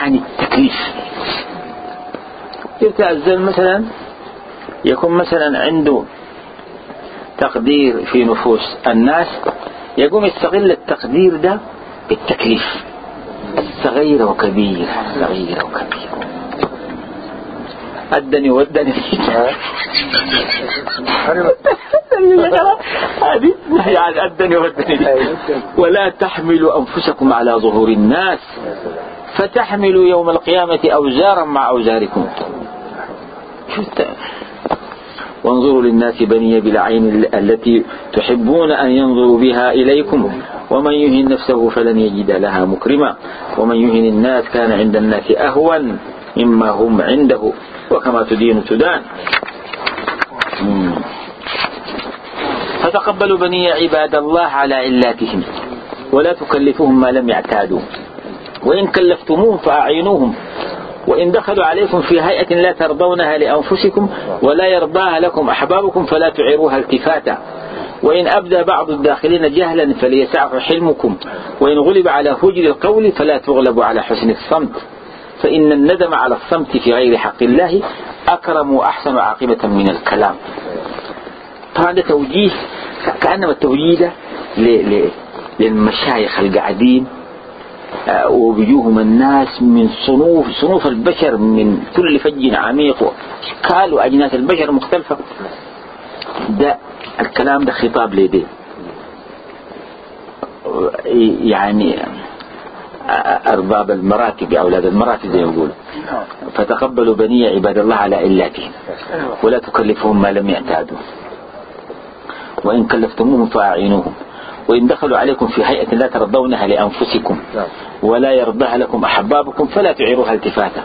عن التكليف. يبتلى الزلم مثلا يكون مثلا عنده تقدير في نفوس الناس يقوم يستغل التقدير ده بالتكليف. صغيرة وكبيرة صغيرة وكبيرة. أدني ودني. هذه يعني أدني ودني. ولا تحملوا أنفسكم على ظهور الناس. فتحملوا يوم القيامة أوزارا مع أوزاركم. شو وانظروا للناس بني بالعين التي تحبون أن ينظروا بها إليكم. ومن يهن نفسه فلن يجد لها مكرما. ومن يهن الناس كان عند الناس أهون مما هم عنده. وكما تدين تدان. فتقبلوا بني عباد الله على علاتهم. ولا تكلفوهم ما لم يعتادوا. وإن كلفتموهم فأعينوهم. وإن دخلوا عليكم في هيئة لا ترضونها لأنفسكم ولا يرضاها لكم أحبابكم فلا تعيروها التفاتا. وإن أبدى بعض الداخلين جهلا فليسعه حلمكم. وإن غلب على هجر القول فلا تغلب على حسن الصمت. فإن الندم على الصمت في غير حق الله أكرم وأحسن عاقبة من الكلام. طبعا توجيه كأنما التوجيه للمشايخ القاعدين آه، وبيجوهم الناس من صنوف صنوف البشر من كل فج عميق. واشكال واجناس البشر مختلفة. ده الكلام ده خطاب لديه. يعني أرباب المراتب أولاد المراتب زي ما يقول فتقبلوا بني عباد الله على علاتهم ولا تكلفهم ما لم يعتادوا. وإن كلفتموهم فأعينوهم. وإن دخلوا عليكم في هيئة لا ترضونها لأنفسكم ولا يرضاها لكم أحبابكم فلا تعيروها التفاتا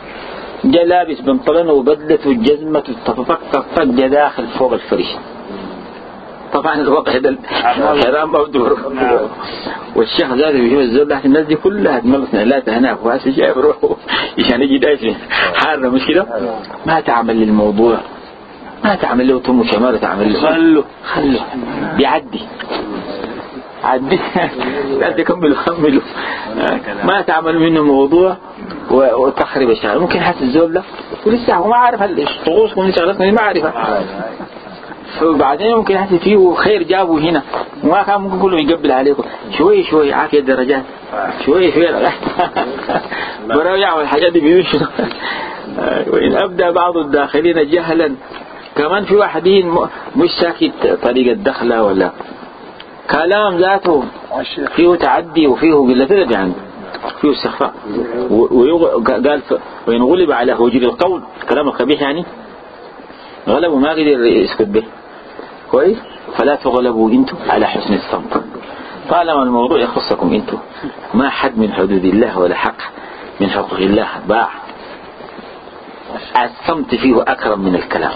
جاء لابس بنطلون وبدلته الجزمة تطفق جاء داخل فوق الفرش طبعا الوضع ده حرام مودور والشيخ زاد يجيب الزول لكن الناس دي كلها تملصنا. لا هناك وهسه جايب روحه عشان يجي دايس حارة مش كده ما تعمل للموضوع. ما تعمل له تم شمارة تعمل له. خلوا خلوا بيعدي. عدي لا تكملوا كملوا ما تعمل منه موضوع وتخرب الشهر ممكن حس الزول ده ولسه هو ما عارف الطقوس من شغلتنا ما عارفها. وبعدين ممكن يحس فيه خير جابه هنا. وما كان ممكن كله يقبل عليكم. شوي شوي عافية درجات شوي شوي. برا يعمل الحاجات دي بيمشي وإن أبدى بعض الداخلين جهلا كمان في واحدين مش ساكت طريقة دخلة ولا كلام ذاته فيه تعدي وفيه قلة أدب يعني. فيه استخفاء. قال وإن غلب على هجر القول كلام القبيح يعني غلبوا ما قدر يسكت به. كويس؟ فلا تغلبوا أنتم على حسن الصمت. طالما الموضوع يخصكم أنتم. ما حد من حدود الله ولا حق من حقوق الله باع. الصمت فيه أكرم من الكلام.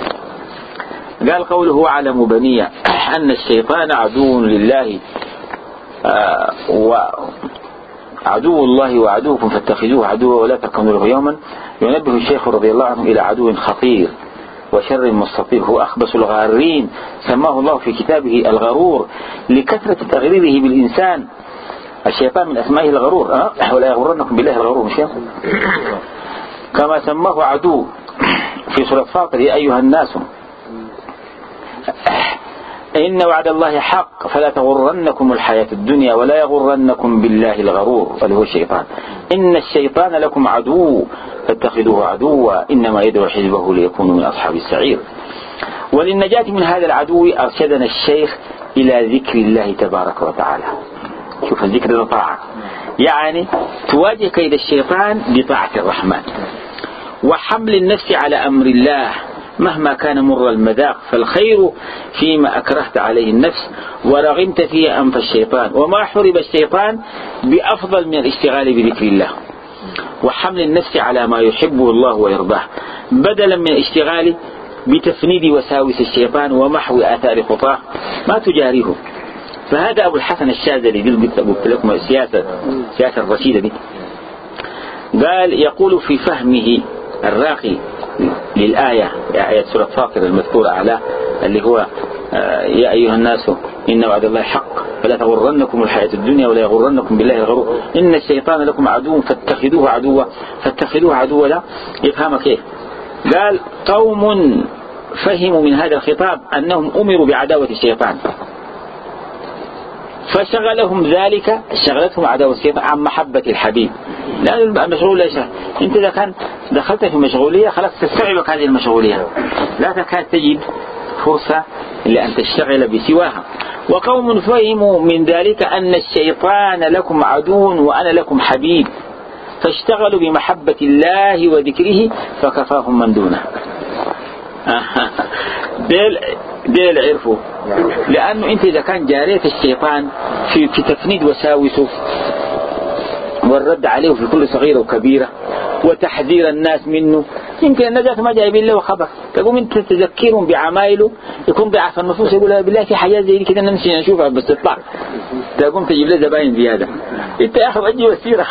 قال قوله واعلموا بني أن الشيطان عدو لله آه وعدو الله وعدوكم فاتخذوه عدوا ولا تكونوا له يوما. ينبه الشيخ رضي الله عنه إلى عدو خطير وشر مستطير هو أخبث الغارين. سماه الله في كتابه الغرور لكثرة تغريره بالإنسان. الشيطان من أسمائه الغرور أه؟ ولا يغرنكم بالله الغرور مش كما سماه عدو في سورة فاطر يا أيها الناس إن وعد الله حق فلا تغرنكم الحياة الدنيا ولا يغرنكم بالله الغرور اللي هو الشيطان. إن الشيطان لكم عدو فاتخذوه عدوا إنما يدعو حزبه ليكونوا من أصحاب السعير. وللنجاة من هذا العدو أرشدنا الشيخ إلى ذكر الله تبارك وتعالى. شوف الذكر طاعة. يعني تواجه كيد الشيطان بطاعة الرحمن. وحمل النفس على أمر الله. مهما كان مر المذاق فالخير فيما أكرهت عليه النفس ورغمت فيه أنف الشيطان وما حرب الشيطان بأفضل من الاشتغال بذكر الله وحمل النفس على ما يحبه الله ويرضاه بدلا من الاشتغال بتفنيد وساوس الشيطان ومحو آثار خطاه ما تجاريه فهذا أبو الحسن الشاذلي دي قلت لكم السياسة السياسة الرشيدة دي. قال يقول في فهمه الراقي للآية آية سورة فاطر المذكورة أعلاه اللي هو آه، يا أيها الناس إن وعد الله حق فلا تغرنكم الحياة الدنيا ولا يغرنكم بالله الغرور. إن الشيطان لكم عدو فاتخذوه عدوا فاتخذوه عدوا لا يفهم كيف قال قوم فهموا من هذا الخطاب أنهم أمروا بعداوة الشيطان. فشغلهم ذلك شغلتهم عداوة الشيطان عن محبة الحبيب. لأن المشغول ليس. أنت إذا كان دخلت في مشغولية خلاص تستوعبك هذه المشغولية. لا تكاد تجد فرصة لأن تشتغل بسواها. وقوم فهموا من ذلك أن الشيطان لكم عدو وأنا لكم حبيب. فاشتغلوا بمحبة الله وذكره فكفاهم من دونه. ديل ديل عرفوا. لأنه أنت إذا كان جاريت الشيطان في, في تفنيد وساوسه والرد عليه في كل صغيرة وكبيرة وتحذير الناس منه. يمكن النجاة ما جايبين له خبر. تقوم انت تذكرهم بعمايله يكون ضعف النفوس يقول بالله في حاجات زي كده نمشي نشوفها بس تطلع تقوم تجيب له زباين زيادة. انت يا أخي أجي وسيرة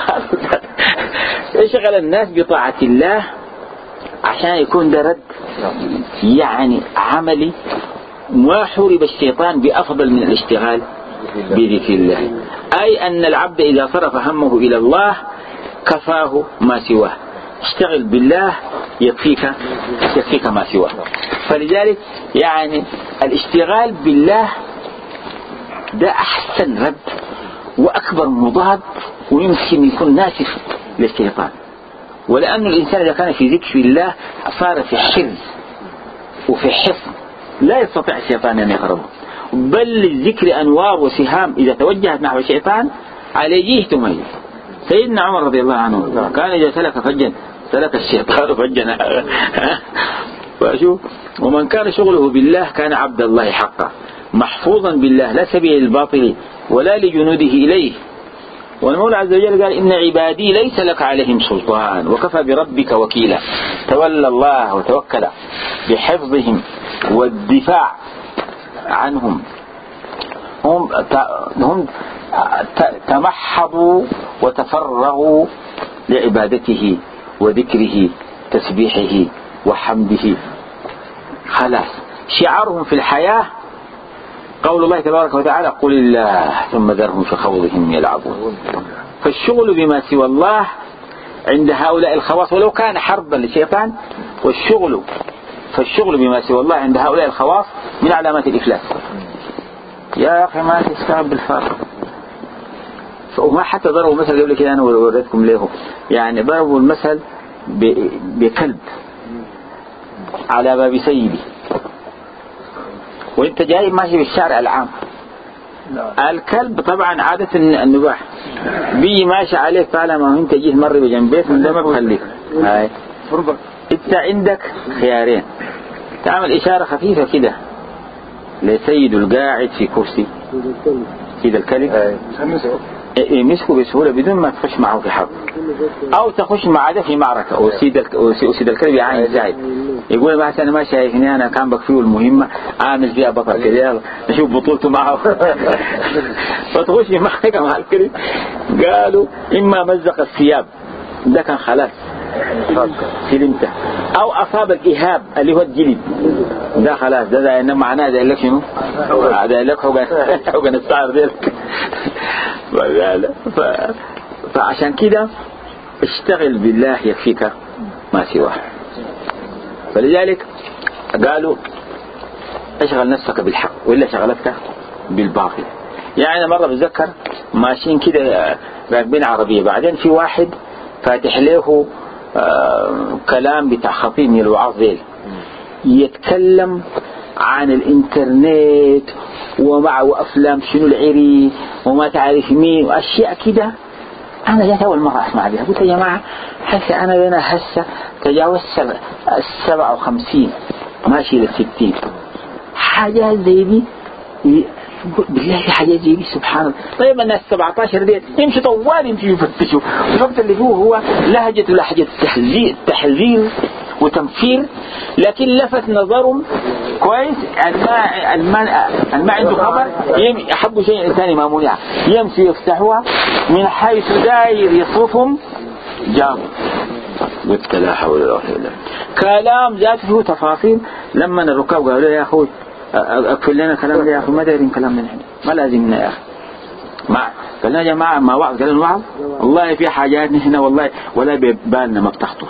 اشغل الناس بطاعة الله عشان يكون ده رد يعني عملي ما حورب الشيطان بأفضل من الاشتغال. بذكر الله. أي أن العبد إذا صرف همه إلى الله كفاه ما سواه. اشتغل بالله يكفيك يكفيك ما سواه. فلذلك يعني الاشتغال بالله ده أحسن رد وأكبر مضاد ويمكن يكون ناسف للشيطان. ولأن الإنسان إذا كان في ذكر الله صار في حرز وفي حصن. لا يستطيع الشيطان أن يقربه. بل للذكر أنوار وسهام. إذا توجهت نحو الشيطان عليه تميز سيدنا عمر رضي الله عنه كان إذا سلك فجا سلك الشيطان فجا ومن كان شغله بالله كان عبد الله حقا. محفوظا بالله لا سبيل للباطل ولا لجنوده إليه. والمولى عز وجل قال إن عبادي ليس لك عليهم سلطان وكفى بربك وكيلا. تولى الله وتوكل بحفظهم والدفاع. عنهم. هم هم تمحضوا وتفرغوا لعبادته وذكره تسبيحه وحمده. خلاص. شعارهم في الحياة قول الله تبارك وتعالى قل الله ثم ذرهم في خوضهم يلعبون. فالشغل بما سوى الله عند هؤلاء الخواص ولو كان حربا للشيطان والشغل فالشغل بما سوى الله عند هؤلاء الخواص من علامات الإفلاس. يا أخي ما تستوعب بالفرق. وما حتى ضربوا مثل قبل كده أنا وريتكم له يعني ضربوا المثل بكلب على باب سيدي. وانت جاي ماشي بالشارع العام. الكلب طبعا عادة النباح. بيجي ماشي عليك طالما انت جيت مر بجنبيك من ده ما بخليك. انت عندك خيارين. تعمل إشارة خفيفة كده لسيد القاعد في كرسي. كده الكلب. يمسكه بسهولة بدون ما تخش معه في حرب. أو تخش معه في معركة. وسيد وسيد الكلب يعاني زايد يقول ما أنا ما شايفني أنا كان بكفيه المهمة عامل فيها بطل كده نشوف بطولته معه. فتخش معركة مع الكلب قالوا إما مزق الثياب. ده كان خلاص. سلمت. أو أصاب الإهاب اللي هو الجلد. ده خلاص ده ده معناه ده لك شنو؟ ده لك حقن السعر ديلك ف... فعشان كده اشتغل بالله يكفيك ما سواه. فلذلك قالوا اشغل نفسك بالحق وإلا شغلتك بالباطل. يعني مرة بتذكر ماشيين كده راكبين عربية. بعدين في واحد فاتح له آه كلام بتاع خطيب من الوعاظ ديل. يتكلم عن الإنترنت ومعه افلام شنو العري وما تعرف مين وأشياء كده. أنا جات أول مرة أسمع بها. قلت يا جماعة هسه أنا بينا هسه تجاوزت السبعة وخمسين ماشي للستين. حاجات زي دي بالله في حاجات زي دي سبحان الله. طيب الناس 17 ديت يمشي طوال يمشي يفتشوا. الوقت اللي هو هو لهجة لهجة تحذير تحذير وتنفير. لكن لفت نظرهم كويس. الما الما الما عنده خبر يحب شيء الانسان ما منع. يمشي يفتحوها من حيث داير يصرفهم جاب قلت لا حول ولا قوة إلا كلام ذات فيه تفاصيل. لما الركاب قالوا يا أخوي اقفل لنا كلام يا أخي ما دايرين كلامنا نحن ما لازمنا يا أخي. ما قال يا جماعة ما وعظ قال وعظ. والله في حاجات نحن والله ولا ببالنا ما بتخطر.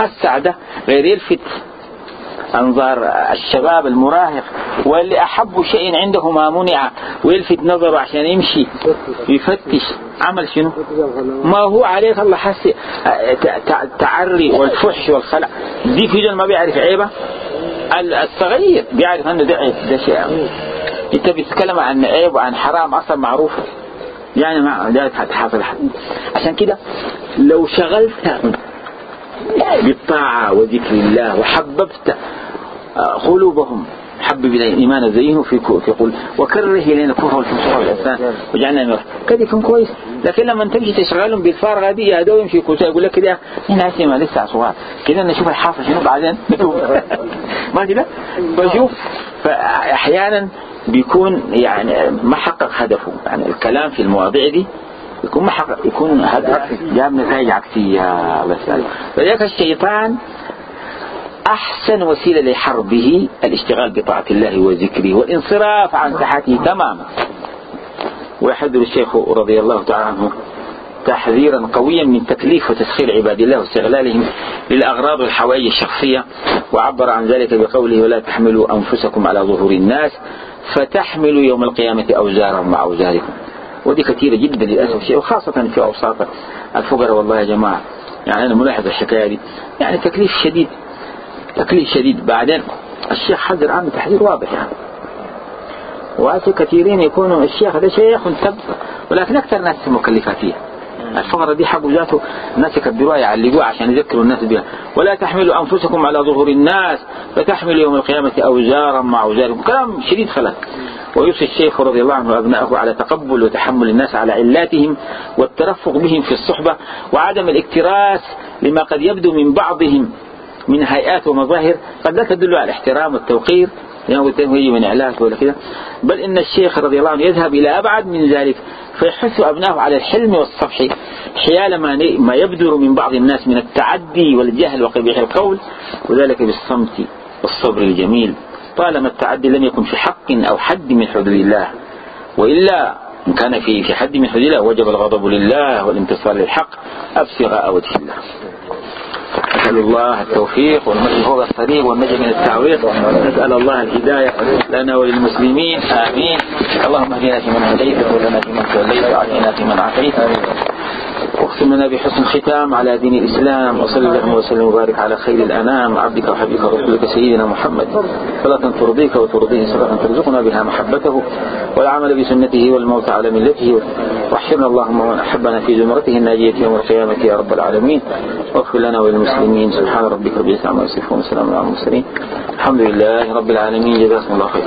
السعدة غير يلفت أنظار الشباب المراهق واللي أحب شيء عنده ما منع ويلفت نظره عشان يمشي يفتش. عمل شنو؟ ما هو عليك الله حسي التعري والفحش والخلع. دي في ما بيعرف عيبه؟ الصغير بيعرف إنه ده عيب ده شيء. انت بتتكلم عن عيب وعن حرام أصلا معروف. يعني ما ده هتحافظ عشان كده لو شغلت بالطاعة وذكر الله وحببت قلوبهم حبب الإيمان زينه في في قول وكره إلينا الكفر والفسوق والعصيان وجعلنا نور كده يكون كويس. لكن لما تمشي تشغلهم بالفارغة دي يا دوب يمشي كوسا يقول لك كده هنا ما لسه صغار كده نشوف الحافظ شنو بعدين؟ ما كده فشوف فأحيانا بيكون يعني ما حقق هدفه. يعني الكلام في المواضيع دي يكون ما حقق يكون هدف جاب نتائج عكسية بس. فلذلك الشيطان أحسن وسيلة لحربه الاشتغال بطاعة الله وذكره والانصراف عن ساحته تماما. ويحذر الشيخ رضي الله تعالى عنه تحذيرا قويا من تكليف وتسخير عباد الله واستغلالهم للأغراض والحوائج الشخصية وعبر عن ذلك بقوله ولا تحملوا أنفسكم على ظهور الناس فتحملوا يوم القيامة أوزارهم مع أوزاركم. ودي كثيرة جدا للأسف الشيء وخاصة في أوساط الفقراء والله يا جماعة يعني أنا ملاحظ الحكاية دي يعني تكليف شديد. تكليف شديد. بعدين الشيخ حذر عنه تحذير واضح يعني. وأسف كثيرين يكونوا الشيخ هذا شيخ تب ولكن أكثر ناس مكلفات فيه الفقرة دي حق ذاته الناس يكبروها يعلقوها عشان يذكروا الناس بها. ولا تحملوا أنفسكم على ظهور الناس فتحملوا يوم القيامة أوزارا مع أوزاركم. كلام شديد خلق. ويوصي الشيخ رضي الله عنه أبنائه على تقبل وتحمل الناس على علاتهم والترفق بهم في الصحبة وعدم الاكتراث لما قد يبدو من بعضهم. من هيئات ومظاهر قد لا تدل على الاحترام والتوقير يعني من إعلاك ولا كده بل إن الشيخ رضي الله عنه يذهب إلى أبعد من ذلك فيحث أبنائه على الحلم والصفح حيال ما, ما يبدر من بعض الناس من التعدي والجهل وقبيح القول وذلك بالصمت والصبر الجميل. طالما التعدي لم يكن في حق أو حد من حدود الله وإلا إن كان في في حد من حدود الله وجب الغضب لله والانتصار للحق. أبصر وجه الله نسأل الله التوفيق والمجد هو الطريق والنجم من التعويض. نسأل الله الهداية لنا وللمسلمين. آمين. اللهم اهدنا فيمن هديت وولنا فيمن توليت وعافنا فيمن عافيت. واختم لنا بحسن ختام على دين الإسلام وصلى اللهم وسلم وبارك على خير الأنام عبدك وحبيبك ورسولك سيدنا محمد. صلاة ترضيك وترضيه صلاة ترزقنا بها محبته والعمل بسنته والموت على ملته. واحشرنا اللهم ومن أحبنا في زمرته الناجية يوم القيامة يا رب العالمين. واغفر لنا وللمسلمين سبحان ربك رب العزة عما يصفون وسلام على المرسلين. الحمد لله رب العالمين. جزاكم الله خير